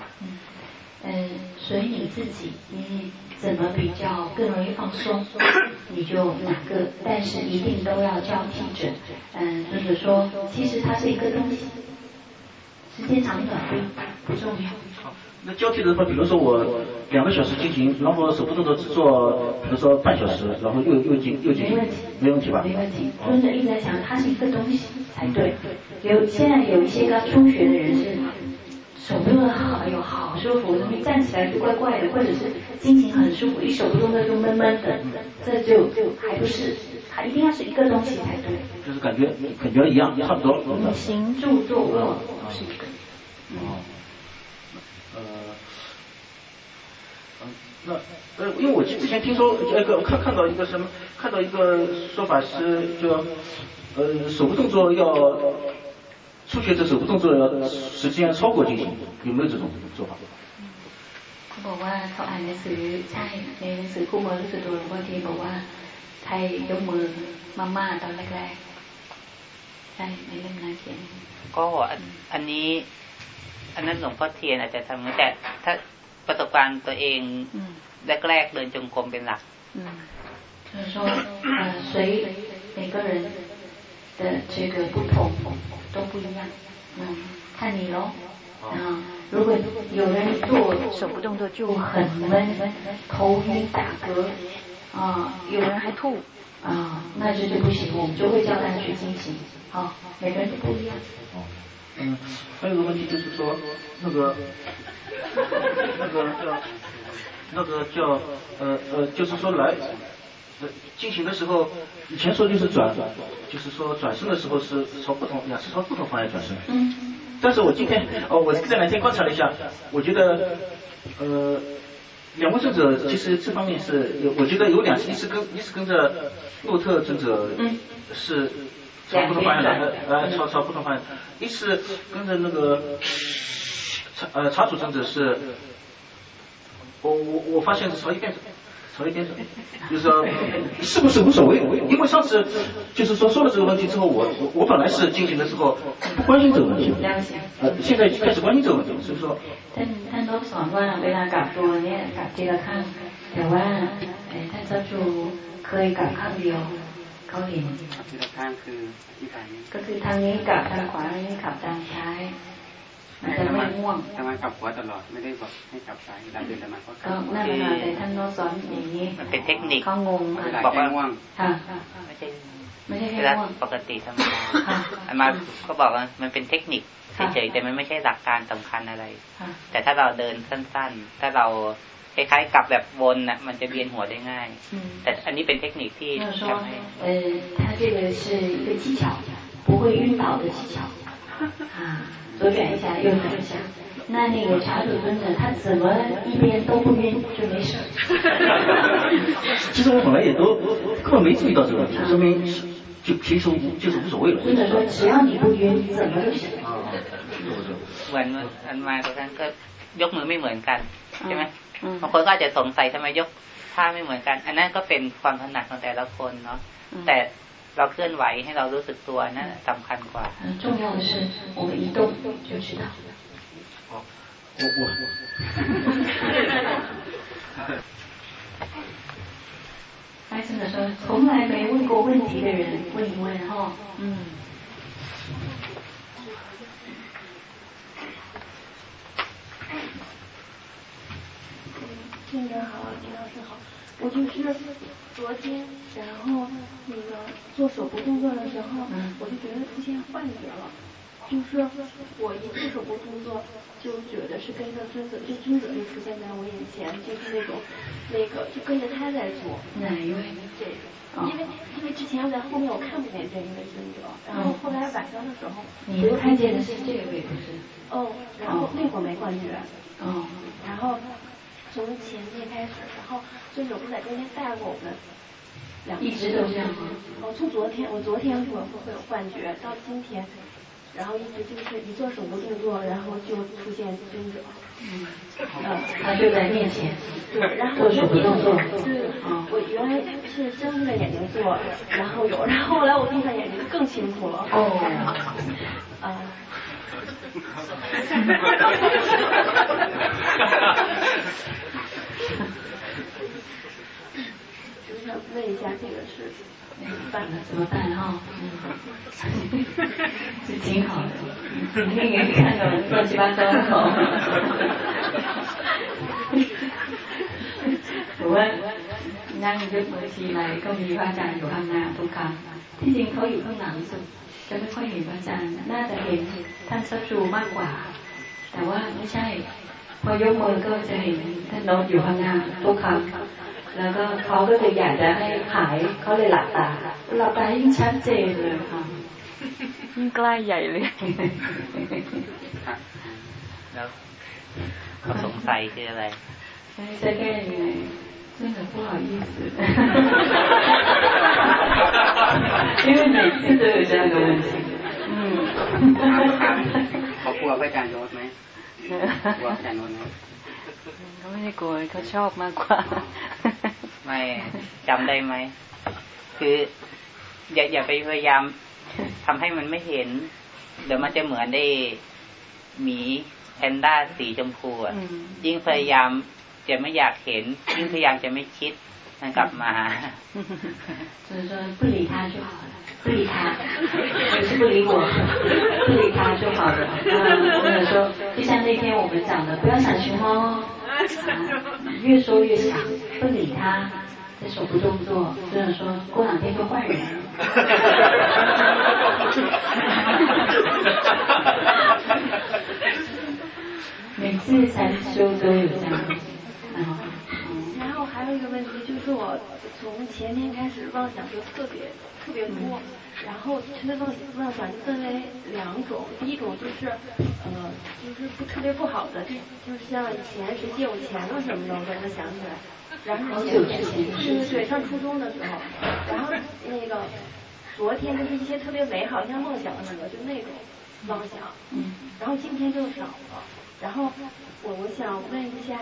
嗯，所以你自己你怎么比较更容易放松，你就哪个，但是一定都要交替着。嗯，就是说，其实它是一个东西，时间长短不不重要。好，那交替的话，比如说我两个小时进行，然后手部动作只做，比如说半小时，然后又又进又进行，没问题，没问题吧？没问题。就是一直在想，它是一个东西才对。有现在有一些刚初学的人是。手不动的好，哎呦好舒服，你站起来就怪怪的，或者是心情很舒服，一手不动的就闷闷的，这就还不是，它一定要是一个东西才对。就是感觉感觉一样，差不多。行住坐卧是一个。哦。呃。嗯，那呃，因为我之前听说那个看看到一个什么，看到一个说法是就呃手部动作要。初学者手部动作要时间超过进行，有没有这种做法？เขาบอกว่าเขาอ่านหนังสือใช่ในหนังสือคู่มือรู้สึกตัวหลวงพ่อทีบอกว่าให้ยกมือมาม่าตอนแรกๆใช่ในเล่มนั้นเขียนก็อันนี้ อันนั้นหลวงพ่อเทียนอาจจะทำแต่ถ้าประสบการณ์ตัวเองแรกๆเดินจงกรมเป็นหลัก就是说，呃，随每个人 的这个不同。都不一样，嗯，看你喽，啊，如果有人做手部动作就很闷，头晕打嗝，啊，有人还吐，啊，那这就不行，我们就会叫他去进行，好，每个人都不一样。哦，嗯，还有个问题就是说，那个，那个叫，那个叫，呃呃，就是说来。进行的时候，以前说就是转，就是说转身的时候是朝不同，两次朝不同方向转身。嗯。但是我今天，哦，我这两天观察了一下，我觉得，呃，两位尊者其实这方面是有，我觉得有两次，一次跟一次跟着洛特尊者，嗯，是朝不同方向来的，呃，朝朝不同方向，一次跟着那个茶呃茶主尊者是，我我我发现是朝一边走。朝一边走，就是说是不是无所谓？因为上次就是说说了这个问题之后，我我我本来是进行的时候不关心这个问题，呃，现在开始关心这个问题，所以说。ท่านท่านต้องสอนว่าเวลากลับตัวเนี่ยกลับทีละข้างแต่ว่าท่านเจ้าชูเคยกลับข้างเดียวเขาเห็นทีละข้างคือที่ทางนี้ก็คือทางนี้กลับทางขวาทางนี้ขับทางซ้ายมันจะ ไม่ง่วงทำไมกลับหัวตลอดไม่ได้บอกให้กลับซ้ายเวลาเดินธรรมะก็กลับนั่นแหละแต่ท่านโนสอนอย่างนี้มันเป็นเทคนิคเขางงบอกว่าง่วงค่ะไม่ใช่ไม่ใช่ปกติธรรมดาอันมาก็บอกว่ามันเป็นเทคนิคเฉยๆแต่มันไม่ใช่หลักการสำคัญอะไร แต่ถ้าเราเดินสั้นๆ ถ้าเราคล้ายๆกลับแบบวนน่ะมันจะเวียนหัวได้ง่าย แต่อันนี้เป็นเทคนิคที่ทำให้เออ它这个是一个技巧不会晕倒的技巧啊 左转一下，右转一下。那那个茶主尊者，他怎么一边都不晕就没事？其实我本来也都根本没注意到这个问题，说明就其实就是无所谓了。尊者说，只要你不晕，怎么都行。เหมือนอันมาตรงนั้นก็ยกมือไม่เหมือนกันใช่ไหมบางคนก็อาจจะสงสัยทำไมยกท่าไม่เหมือนกัน อันนั้นก็เป็นความถนัดของแต่ละคนเนาะแต่ เราเคลื่อนไหวให้เรารู้สึกตัวนั่นสำคัญกว่า重要的是我们一动就知道我我还真的说从来没问过问题的人问一问哈嗯听着好李老师好 我就是昨天，然后那个做手部动作的时候，我就觉得出现幻觉了，就是我一做手部动作，就觉得是跟着尊者，就尊者就出现在我眼前，就是那种那个就跟着他在做。哪一位？这个，因为因为之前我在后面我看不见这一位尊者，然后后来晚上的时候，你看见的是这位不是？哦，然后那会儿没幻觉。哦，然后。从前面开始，然后尊者不在中间带过我们，一直都这样。哦，从昨天我昨天会会有幻觉，到今天，然后一直就是一做手部动作，然后就出现尊者。嗯，他就在面前。对，然后我手部动作。对，我原来是睁着眼睛做，然后有，然后后来我闭上眼睛更清楚了。哦。啊。就想 问一下，这个是怎么办？怎么办哈？是挺好的，你可以看到乱七八糟的哈。หรือว่านั่งยกมือทีไรก็มีพระอาจารย์อยู่ข้างหน้าทุกครั้งที่จริงเขาอยู่ข้างหลังสุดจะไม่ค่อยเห็นพระอาจารย์น่าจะเห็นท่านสักชูมากกว่า แต่ว่าไม่ใช่ พอยกมือก็จะเห็นท่านโน้ตอยู่ข้างหน้าทุกครั้ง แล้วก็เขาก็เลยอยากจะให้หายเขาเลยหลับตาหลับตายิ่งชัดเจนเลยค่ะยิ่งใกล้ใหญ่เลยแล้วเขาสงสัยคืออะไร这个真的不好意思，因为每次都有这样的问题。嗯。เขากลัวพระอาจาร เขาไม่ได้กลัวเขาชอบมากกว่า ไม่จำได้ไหม คือ อย่าอย่าไปพยายามทำให้มันไม่เห็น เดี๋ยวมันจะเหมือนได้หมีแพนด้าสีชมพูอ่ะยิ่งพยายามจะไม่อยากเห็น ยิ่งพยายามจะไม่คิดมันกลับมา就是说不理他就好了， 不理他，是不理我，不理他就好了。嗯，或者说，就像那天我们讲的，不要想熊猫，越说越想，不理他，这手不动作，就是说过两天就换人。每次禅修都有这样。然后还有一个问题就是我从前天开始妄想就特别特别多，然后特别妄妄想就分为两种，第一种就是呃就是不特别不好的，就就是像以前谁借我钱了什么的，我都能想起来。然后以前对对上初中的时候，然后那个昨天就是一些特别美好像梦想似的，就那种妄想。嗯。然后今天就少了。然后我我想问一下，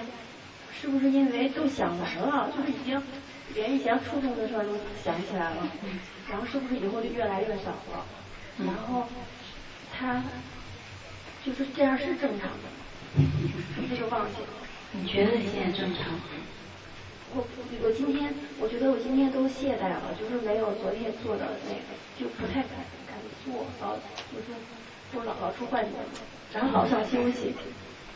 是不是因为都想完了，就是已经连以前初中的事儿都想起来了，然后是不是以后就越来越少了？然后他就是这样是正常的，这个妄想。你觉得现在正常？我我今天我觉得我今天都懈怠了，就是没有昨天做的那个，就不太敢敢做，老就是就老老出幻觉，然后老想休息。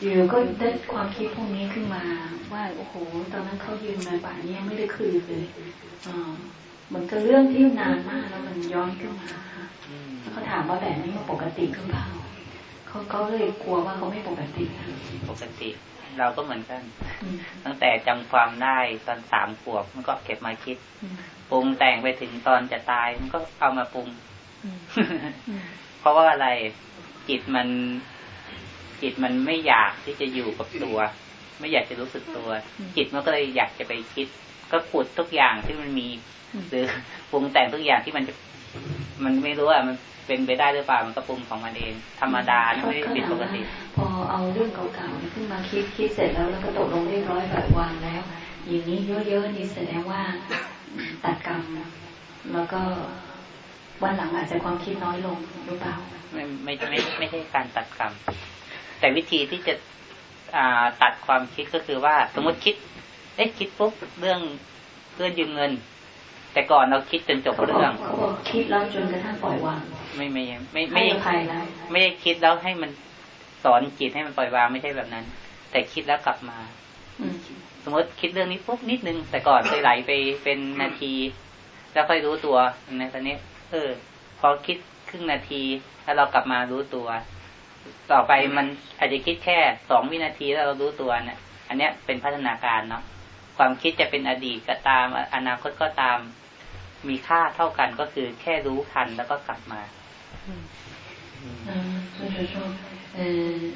อยู่ก็ได้ความคิดพวกนี้ขึ้นมา ว่าโอ้โห ตอนนั้นเขายืมมาป่านนี้ไม่ได้คืนเลยอ่าเหมือนกับเรื่องที่นานมากแล้วมันย้อนขึ้นมาเขาถามว่าแบบนี้ปกติหรือเปล่าเขาเขาเลยกลัวว่าเขาไม่ปกติปกติ เราก็เหมือนกัน ตั้งแต่จำความได้ตอนสามขวบมันก็เก็บมาคิดปรุงแต่งไปถึงตอนจะตายมันก็เอามาปรุงเพราะว่าอะไรจิตมัน จิตมันไม่อยากที่จะอยู่กับตัว ไม่อยากจะรู้สึกตัว จิตมันก็เลยอยากจะไปคิด ก็ขุดทุกอย่างที่มันมี หรือปรุงแต่งทุกอย่างที่มันจะมันไม่รู้อะมันเป็นไปได้หรือเปล่ามันก็ปรุงของมันเอง ธรรมดาไม่ได้ผิดปกติ พอเอาเรื่องเก่าๆขึ้นมาคิดคิดเสร็จแล้วแล้วก็ตกลงเรียบร้อยแบบวางแล้ว อย่างนี้เยอะๆนี่แสดงว่าตัดกรรมแล้วก็วันหลังอาจจะความคิดน้อยลงหรือเปล่า ไม่ไม่ไม่ไม่ใช่การตัดกรรม แต่วิธีที่จะตัดความคิดก็คือว่า สมมติคิด เอ๊ะคิดปุ๊บเรื่องเรื่องยืมเงิน แต่ก่อนเราคิดจนจบเรื่องคิดแล้วจนกระทั่งปล่อยวางไม่ไม่ไม่ไม่ไม่ได้คิดแล้วให้มันสอนจิตให้มันปล่อยวางไม่ใช่แบบนั้น แต่คิดแล้วกลับมาสมมติคิดเรื่องนี้ปุ๊บนิดนึง แต่ก่อนเคยไหลไปเป็นนาที แล้วค่อยรู้ตัวในตอนนี้ เออ พอคิดครึ่งนาที แล้วเรากลับมารู้ตัว ต่อไปมันอาจจะคิดแค่สองวินาทีแล้วเรารู้ตัวเนี่ย อันเนี้ยเป็นพัฒนาการเนาะ ความคิดจะเป็นอดีตก็ตาม อนาคตก็ตาม มีค่าเท่ากันก็คือแค่รู้ทันแล้วก็กลับมา嗯，就是说，嗯，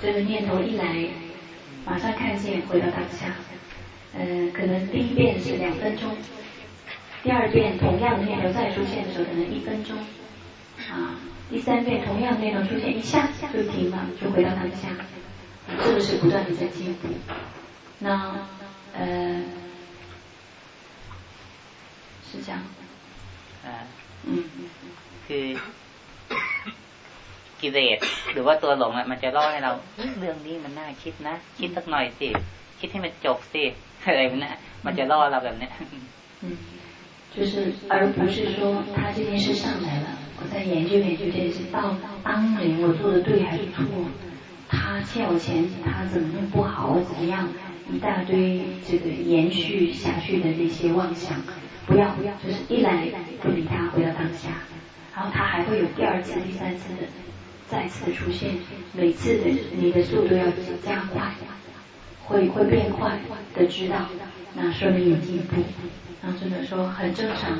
这个念头一来，马上看见，回到当下。嗯，可能第一遍是两分钟，第二遍同样的念头再出现的时候，可能一分钟。啊， 第三遍同样内容出现一下就停了，就回到当下，是不是不断的在进步？那呃，是这样。啊，嗯，คือกิเลสหรือว่าตัวหลงอ่ะมันจะล่อให้เราเรื่องนี้มันน่าคิดนะคิดสักหน่อยสิ คิดให้มันจบสิอะไรแบบนี้มันจะล่อเราแบบนี้ 就是而不是说他这件事上来了，我再研究研究这件事，到当年我做的对还是错，他欠我钱，他怎么弄不好，怎么样，一大堆这个延续下去的那些妄想，不要，就是一来不理他，回到当下，然后他还会有第二次、第三次的再次的出现，每次的你的速度要加快，会会变快的知道，那说明有进步。然后真的说很正常，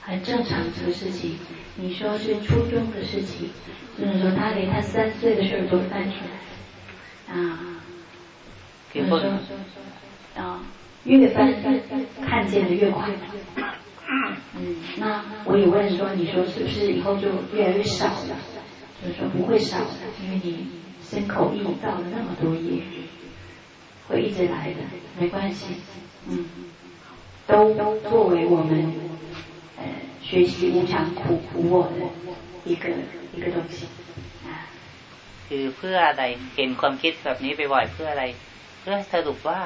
很正常这个事情。你说是初中的事情，就是说他连他三岁的事儿都翻出来啊。就是说啊，越翻看见的越快。嗯，那我也问说，你说是不是以后就越来越少了？就是说不会少的，因为你身口意造了那么多业，会一直来的，没关系。嗯。都作为我们呃学习无常苦苦我的一个一个东西คือเพื่ออะไรเห็นความคิดแบบนี้ไปบ่อยเพื่ออะไร เพื่อสรุปว่า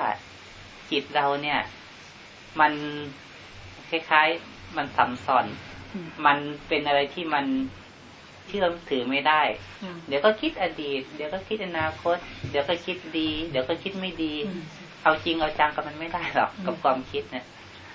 จิตเราเนี่ย มันคล้ายๆมันสัมสอนมันเป็นอะไรที่มันเชื่อมถือไม่ได้ เดี๋ยวก็คิดอดีต เดี๋ยวก็คิดอนาคต เดี๋ยวก็คิดดี เดี๋ยวก็คิดไม่ดี เอาจริงเอาจังกับมันไม่ได้หรอกกับความคิดเนี่ย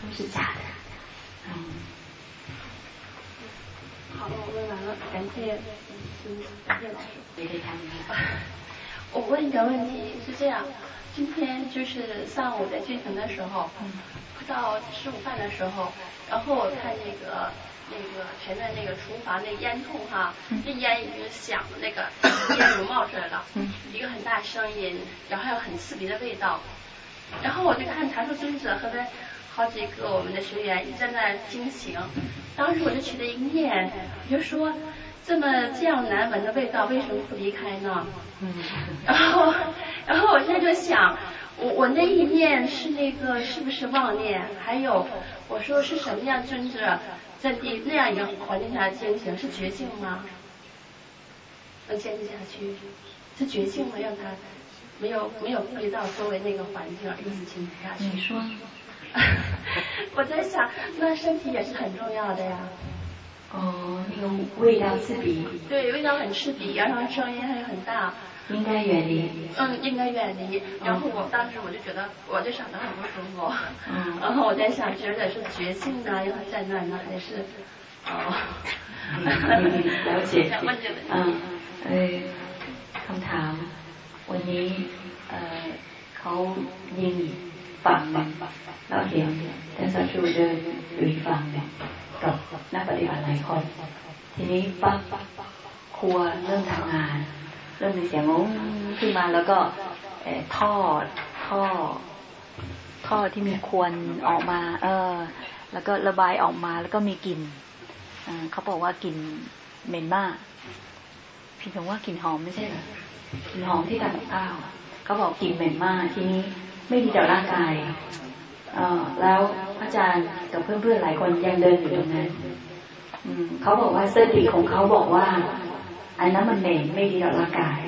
都是假的。嗯。好了，我问完了，感谢，感谢老师。我问一个问题是这样，今天就是上午在进城的时候，快到吃午饭的时候，然后我看那个那个前面那个厨房那烟囱哈，那烟已经响，那个烟都冒出来了，一个很大声音，然后还有很刺鼻的味道。然后我就看禅师尊者和他好几个我们的学员一直在那惊醒，当时我就起了一个念，我就说这么这样难闻的味道为什么不离开呢？嗯然后然后我现在就想，我我那一念是那个是不是妄念？还有我说是什么样尊者在地那样一个环境下惊醒是绝境吗？能坚持下去？是绝境吗？让他。没有没有顾虑到周围那个环境而一直坚持下去。你说，我在想，那身体也是很重要的呀。哦，那个味道刺鼻。对，味道很刺鼻，然后声音还很大。应该远离。嗯，应该远离。然后我当时我就觉得，我就想得很不舒服。嗯。然后我在想，觉得是觉性呢，要在那呢，还是哦？了解。嗯，哎，คำถาม วันนี้เขายิงฝั่งเราเห็นท่านสัชูเดินอยู่อีกฝั่งเนี่ยกับนักปฏิบัติหลายคน ทีนี้ปั๊บครัวเริ่มทำงาน เริ่มมีเสียงงงขึ้นมาแล้วก็ท่อท่อ ท่อที่มีควันออกมา เออ แล้วก็ระบายออกมาแล้วก็มีกลิ่นเขาบอกว่ากลิ่นเหม็นมากพี่ถึงว่ากลิ่นหอมไม่ใช่เหรอ หอมที่ทำกับข้าวเขาบอกกลิ่นเหม็นมากทีนี้ไม่ดีต่อร่างกายเออแล้วอาจารย์กับเพื่อนๆหลายคนยังเดินอยู่ตรงนั้นเขาบอกว่าสติของเขาบอกว่า อันนั้นมันเหม็นไม่ดีต่อร่างกาย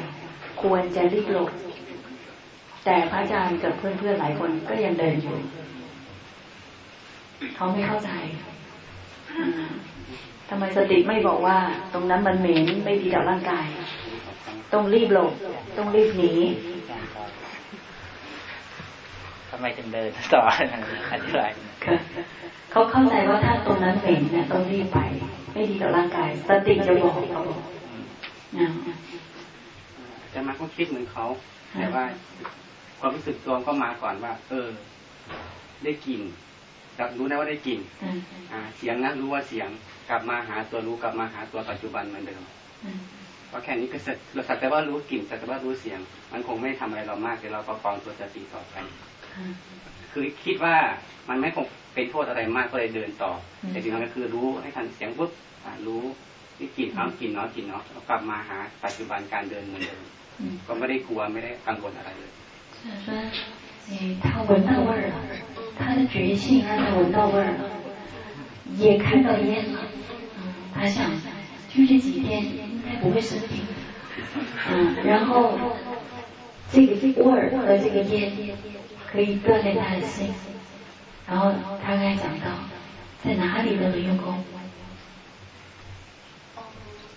ควรจะรีบหลบแต่พระอาจารย์กับเพื่อนๆหลายคนก็ยังเดินอยู่ เขาไม่เข้าใจทำไมสติไม่บอกว่า ตรงนั้นมันเหม็นไม่ดีต่อร่างกาย ต้องรีบหลบต้องรีบหนีทำไมถึงเดินต่ออธิบายเขาเข้าใจว่าถ้าตรงนั้นเหม็นเนี่ยต้องรีบไป ไม่ดีต่อร่างกายสติจะบอกเขาจะมาก็คิดเหมือนเขาแต่ว่า ความรู้สึกตัวก็มาก่อนว่า เออ ได้กลิ่นรับรู้ได้ว่าได้กลิ่นอ่า เสียงนะรู้ว่าเสียง กลับมาหาตัวรู้กลับมาหาตัวปัจจุบันเหมือนเดิม ก็แค่นี้ก็เสร็จเราสักแต่ว่ารู้กลิ่นสักแต่ว่ารู้เสียง มันคงไม่ทำอะไรเรามากเดี๋ยวเราประคองตัวสติต่อไปคือคิดว่ามันไม่คงเป็นโทษอะไรมากก็เลยเดินต่อ แต่จริงๆก็คือรู้ให้ทันเสียงปุ๊บรู้นี่กลิ่นเนาะกลิ่นเนาะกลิ่นเนาะกลับมาหาปัจจุบันการเดินเหมือนเดิมก็ไม่ได้กลัวไม่ได้กังวลอะไรเลย说，诶，他闻到味儿了，他的觉性让他闻到味儿了，也看到烟了，他想，就这几天应该 不会生病，嗯，然后这个这个味儿和这个烟可以锻炼他的心，然后他刚才讲到，在哪里都能用功。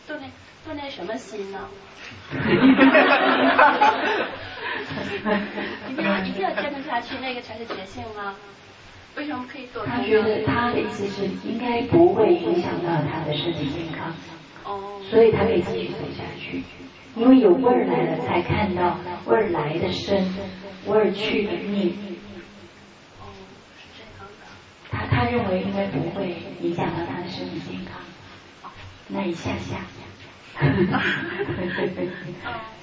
锻炼锻炼什么心呢？一定要一定要坚持下去，那个才是觉性吗？为什么可以做？他觉得他的意思是应该不会影响到他的身体健康，哦，所以他可以继续走下去。因为有味儿来了，才看到味儿来的深，味儿去的灭。哦，是这样的。他他认为应该不会影响到他的身体健康，那一下下。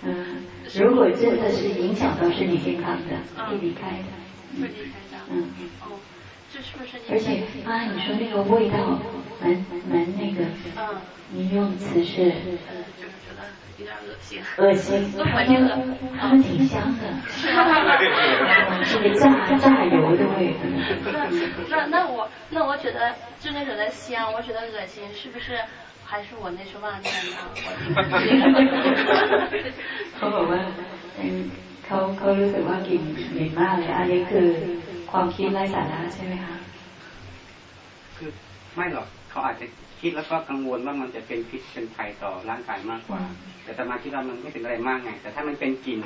嗯，如果真的是影响到身体健康的，会离开的。会离开的。嗯。而且啊，你说那个味道，蛮蛮那个。嗯。你用词是。就是觉得有点恶心。恶心。都闻这个，他们挺香的。是个榨榨油的味道。那那我那我觉得就那种的香，我觉得恶心，是不是？还是我那是妄念呢？เขาบอกว่าเขาเขารู้สึกว่ากินเหม็นมากเลยอันนี้คือ ความคิดไร้สาระใช่ไหมคะคือไม่หรอกเขาอาจจะคิดแล้วก็กังวลว่ามันจะเป็นพิษเป็นภัยต่อร่างกายมากกว่า แต่ตมาคิดว่ามันไม่เป็นอะไรมากไง แต่ถ้ามันเป็นกลิ่น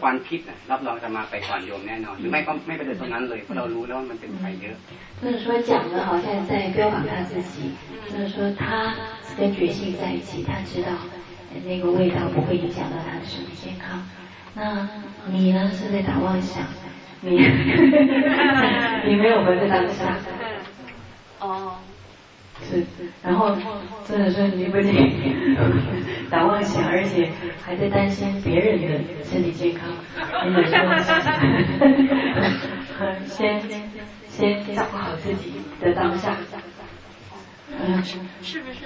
ควันพิษนะรับรองจะมาไปก่อนโยมแน่นอนหรือไม่ก็ไม่ไปเดินตรงนั้นเลยเพราะเรารู้แล้วว่ามันเป็นภัยเยอะ就是说讲的好像在标榜他自己，就是说他跟觉性在一起，他知道那个味道不会影响到他的身体健康。那你呢是在打妄想， 你 你没有活在当下。哦。是，然后真的是你不仅 打妄想，而且还在担心别人的身体健康。你说，先先照顾好自己的当下。嗯，是不是？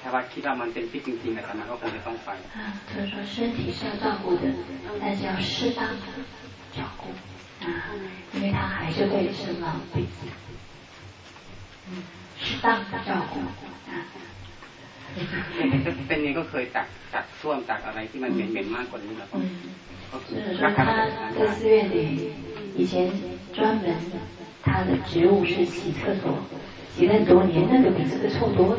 ถ้าว่าคิดว่ามันเป็นพิษจริงๆแต่มาก็คงจะต้องไป就是说身体是要照顾的但是要适当的照顾啊因为它还是会生老病死适当的照顾啊เป็นนี้ก็เคยตักตักส้วมตักอะไรที่มันเหม็นเหม็นมากกว่านี้แล้วก็是说他在寺院里以前专门他的职务是洗厕所，洗了很多年，那个比这个臭多了。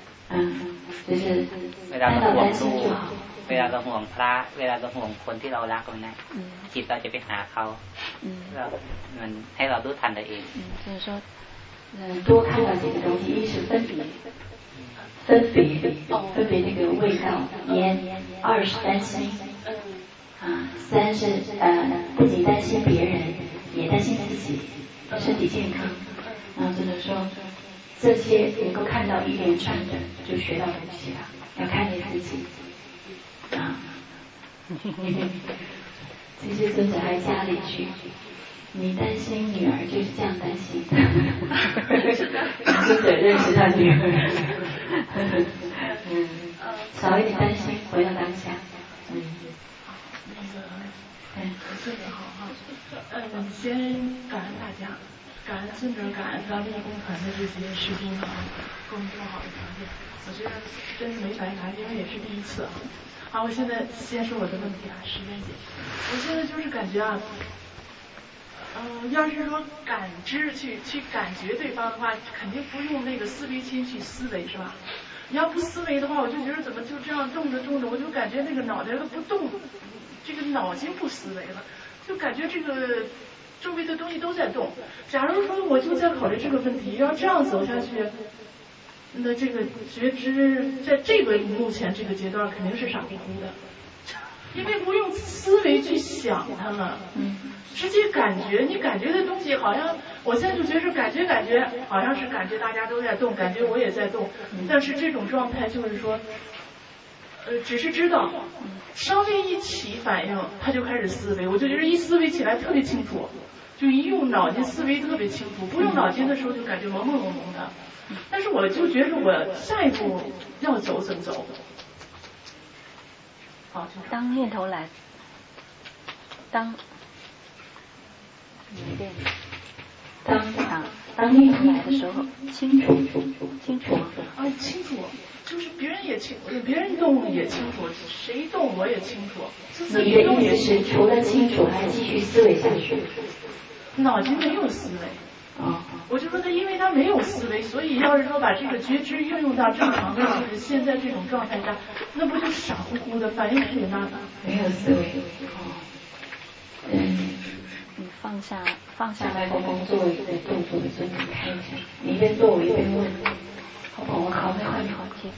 嗯，就是เวลาเราห่วงลูกเวลาเราห่วงพระ เวลาเราห่วงคนที่เรารักนะจิตเราจะไปหาเขาเรามันให้เรารู้ทันตัวเอง就是说嗯，多看到几个东西，一是分别，分别，分别这个味道烟；二是担心，啊，三是呃，不仅担心别人，也担心自己身体健康。啊，就是说 这些能够看到一连串的，就学到东西了。要看见自己，啊，这些孙子还家里去。你担心女儿就是这样担心的，真的认识他女儿。少一点担心，回到当下。嗯。好，那个，嗯，这个好哈。嗯，先感恩大家，感恩尊者，感恩咱们工团的这些师兄啊，给我们这么好的条件，我觉得真是没白来，因为也是第一次啊。好，我现在先说我的问题啊，时间紧，我现在就是感觉啊。嗯，要是说感知去去感觉对方的话，肯定不用那个思维心去思维是吧？你要不思维的话，我就觉得怎么就这样动着动着，我就感觉那个脑袋都不动，这个脑筋不思维了，就感觉这个周围的东西都在动。假如说我就在考虑这个问题，要这样走下去，那这个觉知在这个目前这个阶段肯定是傻乎乎的，因为不用思维去想它了。嗯。直接感觉，你感觉的东西好像，我现在就觉得是感觉，感觉好像是感觉大家都在动，感觉我也在动，但是这种状态就是说，呃，只是知道，稍微一起反应，他就开始思维，我就觉得一思维起来特别清楚，就一用脑筋思维特别清楚，不用脑筋的时候就感觉朦朦胧胧的，但是我就觉得我下一步要走怎么走？好，当念头来，当。当当当念头来的时候，清楚清楚啊，清楚，就是别人也清，别人动也清楚，谁动我也清楚。你的意思是除了清楚，还继续思维下去？脑筋没有思维啊，我就说他，因为他没有思维，所以要是说把这个觉知运用到正常的，就是现在这种状态下，那不就傻乎乎的，反应是有那个没有思维。哦嗯。放下，放下来，空空做一个动作的时候，你看一下，你一边做我一边问，เขาบอกว่าเขาไม่ค่อยมีความคิด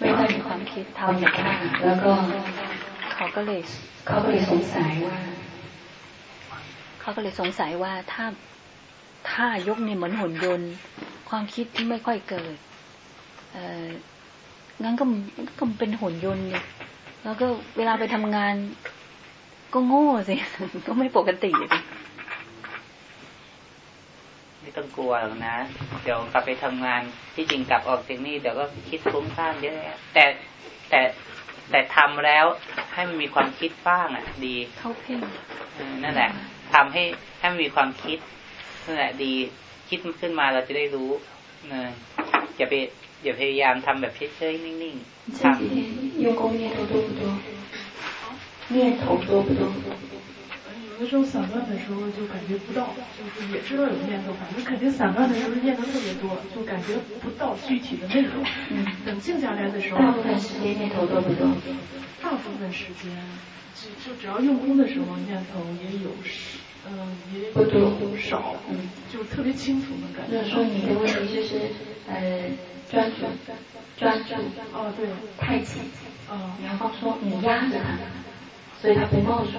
ไม่ค่อยมีความคิดทำอย่างนั้นแล้วก็เขาก็เลยเขาก็เลยสงสัยว่าเขาก็เลยสงสัยว่าถ้าถ้ายกเนี่ยเหมือนหุ่นยนต์ความคิดที่ไม่ค่อยเกิดเอองั้นก็ก็เป็นหุ่นยนต์เนี่ยแล้วก็เวลาไปทำงาน ก็โง่สิ ก็ไม่ปกติสิไม่ต้องกลัวหรอกนะ เดี๋ยวกลับไปทำงานที่จริงกลับออกจากนี่เดี๋ยวก็คิดฟุ้งซ่านเยอะแต่แต่แต่ทำแล้วให้มันมีความคิดบ้างอะ ดีเข้าเพ่งนั่นแหละ ทำให้ให้มันมีความคิดนั่นแหละดีคิดขึ้นมาเราจะได้รู้เนยอย่าไปอย่าพยายามทำแบบเฉยๆนิ่งๆทำโยกเนี่ยตัวตั 念头多不多？有的时候散乱的时候就感觉不到，就是也知道有念头，反正肯定散乱的时候念头特别多，就感觉不到具体的内容。嗯。等静下来的时候。大部分时间念头多不多？大部分时间，就就只要用功的时候，念头也有，嗯，也不多不少，嗯，就特别清楚的感觉。就是说你的问题就是呃专注，专注。哦，对。太紧。哦。你要放松，你压着它。所以他不冒出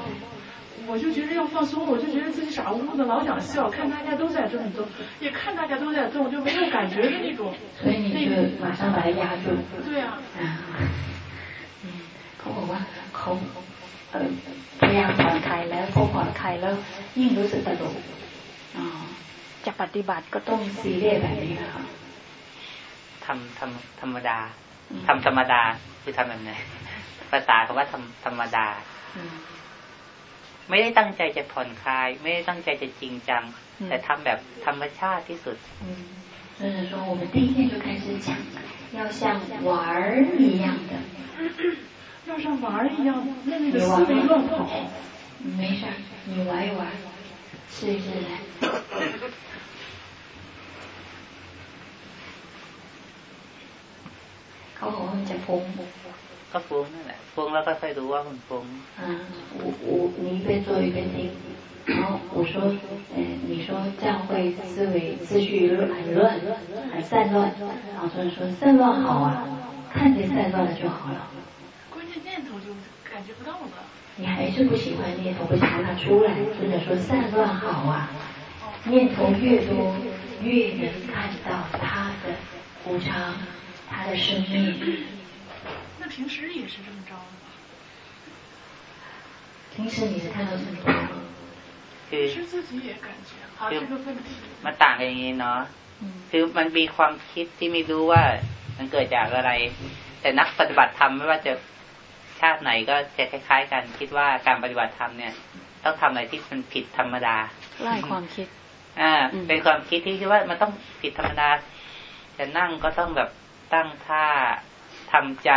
我就觉得要放松，我就觉得自己傻乎乎的，老想笑，看大家都在这么动，也看大家都在动，就没有感觉的那种。所以你就马上把它压住。对啊。嗯，เขาบอกว่าเขาเออพยายามผ่อนคลายแล้วพอผ่อนคลายแล้วยิ่งรู้สึกตลกอ๋อจะปฏิบัติก็ต้องซีเรียสแบบนี้นะคะทำทำธรรมดาทำธรรมดาคือทำแบบไหนภาษาคำว่าธรรธรรมดา ไม่ได้ตั้งใจจะผ่อนคลาย ไม่ได้ตั้งใจจะจริงจัง แต่ทำแบบธรรมชาติที่สุด就是说，我们第一天就开始讲，要像玩儿一样的，要像玩儿一样，那那个思维乱跑。没事，你玩一玩，试一试来。เขาบอกว่ามันจะฟุ้ง ก็ฟุ้งนั่นแหละฟุ้งแล้วก็ค่อยรู้ว่ามันฟุ้ง啊我我你一边做一边听然后我说呃你说这样会思维思绪很乱很散乱然后所以说散乱好啊看见散乱了就好了关键念头就感觉不到了你还是不喜欢念头不想让它出来或者说散乱好啊念头越多越能看到它的无常它的生命 平时也是这么着的吧？平时你是看到这么多吗？其实自己也感觉，好这个问题。มันต่างกันอย่างนี้เนาะคือมันมีความคิดที่ไม่รู้ว่ามันเกิดจากอะไร แต่นักปฏิบัติธรรมไม่ว่าจะชาติไหนก็จะคล้าย ๆ กัน คิดว่าการปฏิบัติธรรมเนี่ย ต้องทำอะไรที่มันผิดธรรมดาไล่ความคิด อ่า เป็นความคิดที่คิดว่ามันต้องผิดธรรมดา จะนั่งก็ต้องแบบตั้งท่า ทำใจ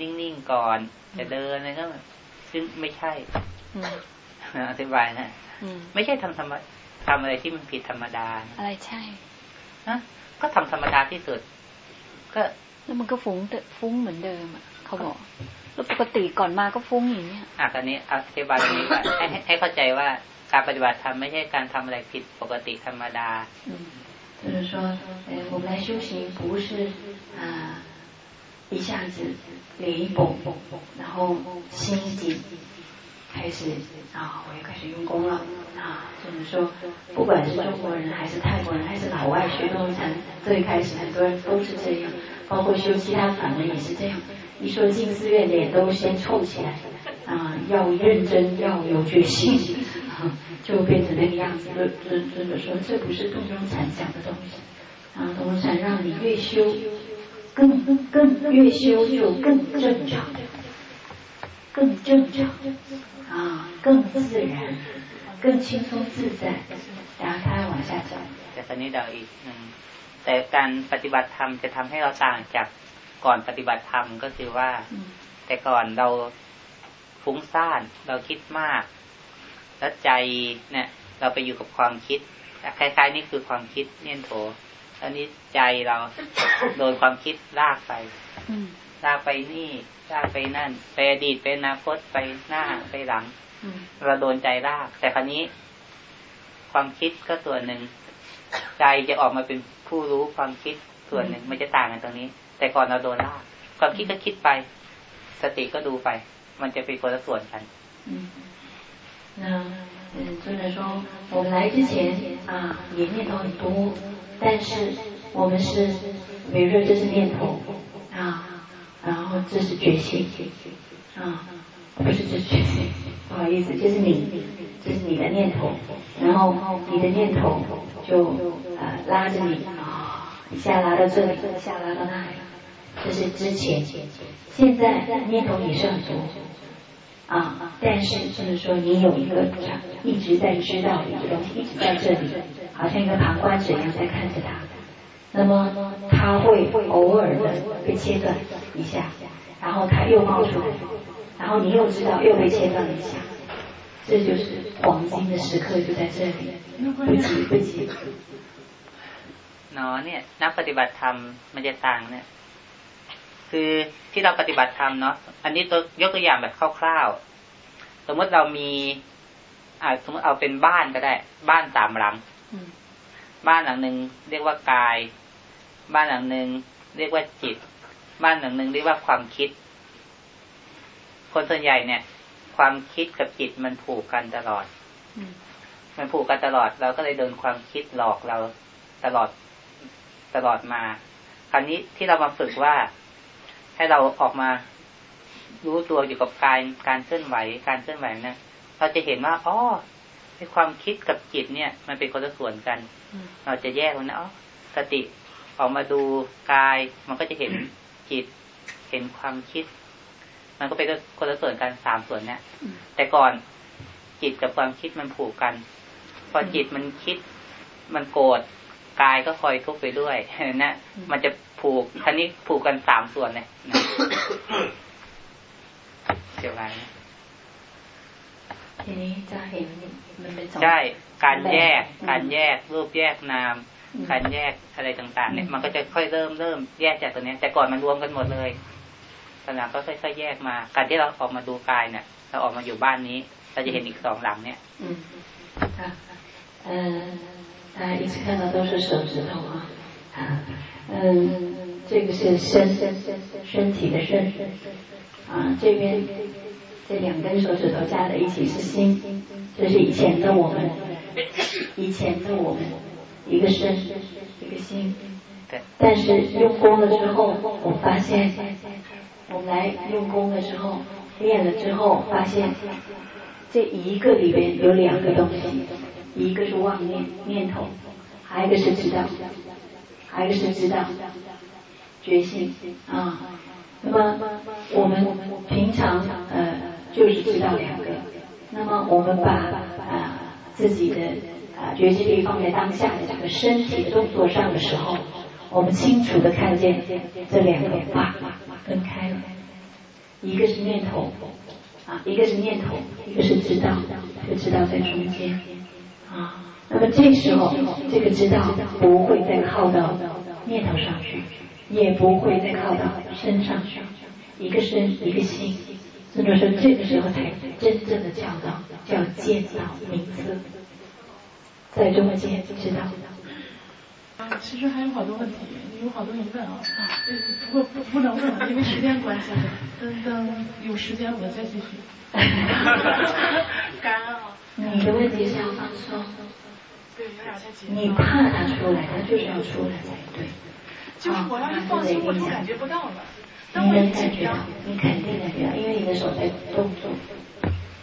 นิ่งๆก่อน จะเดินอะไรก็ซึ่งไม่ใช่อธิบายนะไม่ใช่ทำธรรมทำอะไรที่มันผิดธรรมดา อะไรใช่ฮะก็ทำธรรมดาที่สุด ก็แล้วมันก็ฟุ้งฟุ้งเหมือนเดิมอ่ะเขาบอกแล้วปกติก่อนมาก็ฟุ้งอย่างเนี้ยอ่ะตอนนี้อธิบายตรงนี้ก่อนให้ให้เข้าใจว่าการปฏิบัติธรรมไม่ใช่การทำอะไรผิดปกติธรรมดา就是说，呃，我们来修行不是啊、呃、 一下子脸一绷，然后心一紧，开始啊，我也开始用功了啊。就是说，不管是中国人还是泰国人还是老外学东禅，最开始很多人都是这样，包括修其他法门也是这样。一说进寺院，脸都先臭起来啊，要认真，要有决心，就变成那个样子。尊尊尊者说，这不是洞中禅讲的东西啊，洞中禅让你越修更更越修就更正常，更正常啊，更自然，更轻松自在。然后他往下走。แต่ตอนนี้เราอีกแต่การปฏิบัติธรรมจะทำให้เราต่างจากก่อนปฏิบัติธรรมก็คือว่า แต่ก่อนเราฟุ้งซ่าน เราคิดมาก แล้วใจเนี่ย เราไปอยู่กับความคิดคล้ายๆนี่คือความคิดเนี่ยโถ อันนี้ใจเราโดนความคิดลากไปลากไปนี่ลากไปนั่นไปอดีตไปอนาคตไปหน้าไปหลังเราโดนใจลาก แต่ครั้นี้ ความคิดก็ส่วนหนึ่งใจจะออกมาเป็นผู้รู้ความคิดส่วนหนึ่งมันจะต่างกันตรงนี้แต่ก่อนเราโดนลากความคิดก็คิดไป สติก็ดูไป มันจะเป็นคนละส่วนกัน那嗯，尊者说，我们来之前啊，也念头很多， 但是我们是，比如说这是念头。啊，然后这是觉性啊，不是这是觉性，不好意思，这是你，这是你的念头，然后你的念头就呃拉着你啊，一下拉到这里，一下拉到那里。这是之前，现在念头也是很多啊，但是就是说你有一个一直在知道的一个东西，一直在这里，好像一个旁观者一样在看着他。那么他会偶尔的被切断一下，然后他又冒出来，然后你又知道又被切断一下，这就是黄金的时刻就在这里，不急不急。เนาะเนี่ยนักปฏิบัติธรรมมันจะต่างเนี่ยคือที่เราปฏิบัติธรรมเนาะ อันนี้ตัวยกตัวอย่างแบบคร่าวๆ สมมติเรามีอ่าสมมติเอาเป็นบ้านก็ได้ บ้านสามหลัง บ้านหลังหนึ่งเรียกว่ากาย บ้านหลังหนึ่งเรียกว่าจิต บ้านหลังหนึ่งเรียกว่าความคิด คนส่วนใหญ่เนี่ย ความคิดกับจิตมันผูกกันตลอดมันผูกกันตลอดเราก็เลยโดนความคิดหลอกเราตลอดตลอดมา คราวนี้ที่เรามาฝึกว่า ให้เราออกมารู้ตัวอยู่กับกายการเคลื่อนไหวการเคลื่อนไหวนะเราจะเห็นว่าอ๋อ ในความคิดกับจิตเนี่ย มันเป็นคนละส่วนกัน เราจะแยกมันนะอ๋อสติออกมาดูกาย มันก็จะเห็นจิต เห็นความคิด มันก็เป็นคนละส่วนกันสามส่วนเนี่ยแต่ก่อนจิตกับความคิดมันผูกกัน พอจิตมันคิด มันโกรธกายก็คอยทุกข์ไปด้วยนะมันจะผูกท่านี้ผูกกันสามส่วนเลยเดี๋ยวไง ทีนี้จะเห็นมันเป็นสองใช่ การแยก การแยกรูปแยกนาม การแยกอะไรต่างๆ เนี่ย มันก็จะค่อยเริ่มเริ่มแยกจากตัวนี้ แต่ก่อนมันรวมกันหมดเลยตอนหลังก็ค่อยๆแยกมา การที่เราออกมาดูกายเนี่ย เราออกมาอยู่บ้านนี้ เราจะเห็นอีกสองหลังเนี่ยอืมค่ะเอ่อ大家一直看到都是手指头啊，啊，嗯，这个是身身体的身，啊，这边 这两根手指头加在一起是心，这是以前的我们，以前的我们，一个身，一个心。但是用功了之后，我发现，我们来用功了之后，练了之后，发现这一个里边有两个东西。一个是妄念念头，还有一个是知道，还有一个是知道觉性啊。那么我们平常呃就是知道两个，那么我们把啊自己的啊觉知力放在当下的这个身体的动作上的时候，我们清楚的看见这两个法分开了，一个是念头啊，一个是念头，一个是知道，就知道在中间啊。那么这时候这个知道不会再靠到念头上去。也不会再靠到身上去，一个身一个心，所以说这个时候才真正的叫到叫见到名字，在中间知道。啊，其实还有好多问题，有好多疑问啊，不过不不能问了，因为时间关系，等等有时间我再继续。感恩啊。你的问题是要放松，对，有点太紧。你怕他出来，他就是要出来才对。就是我要是放松，我就感觉不到了。你能感觉到，你肯定感觉到，因为你的手在动作。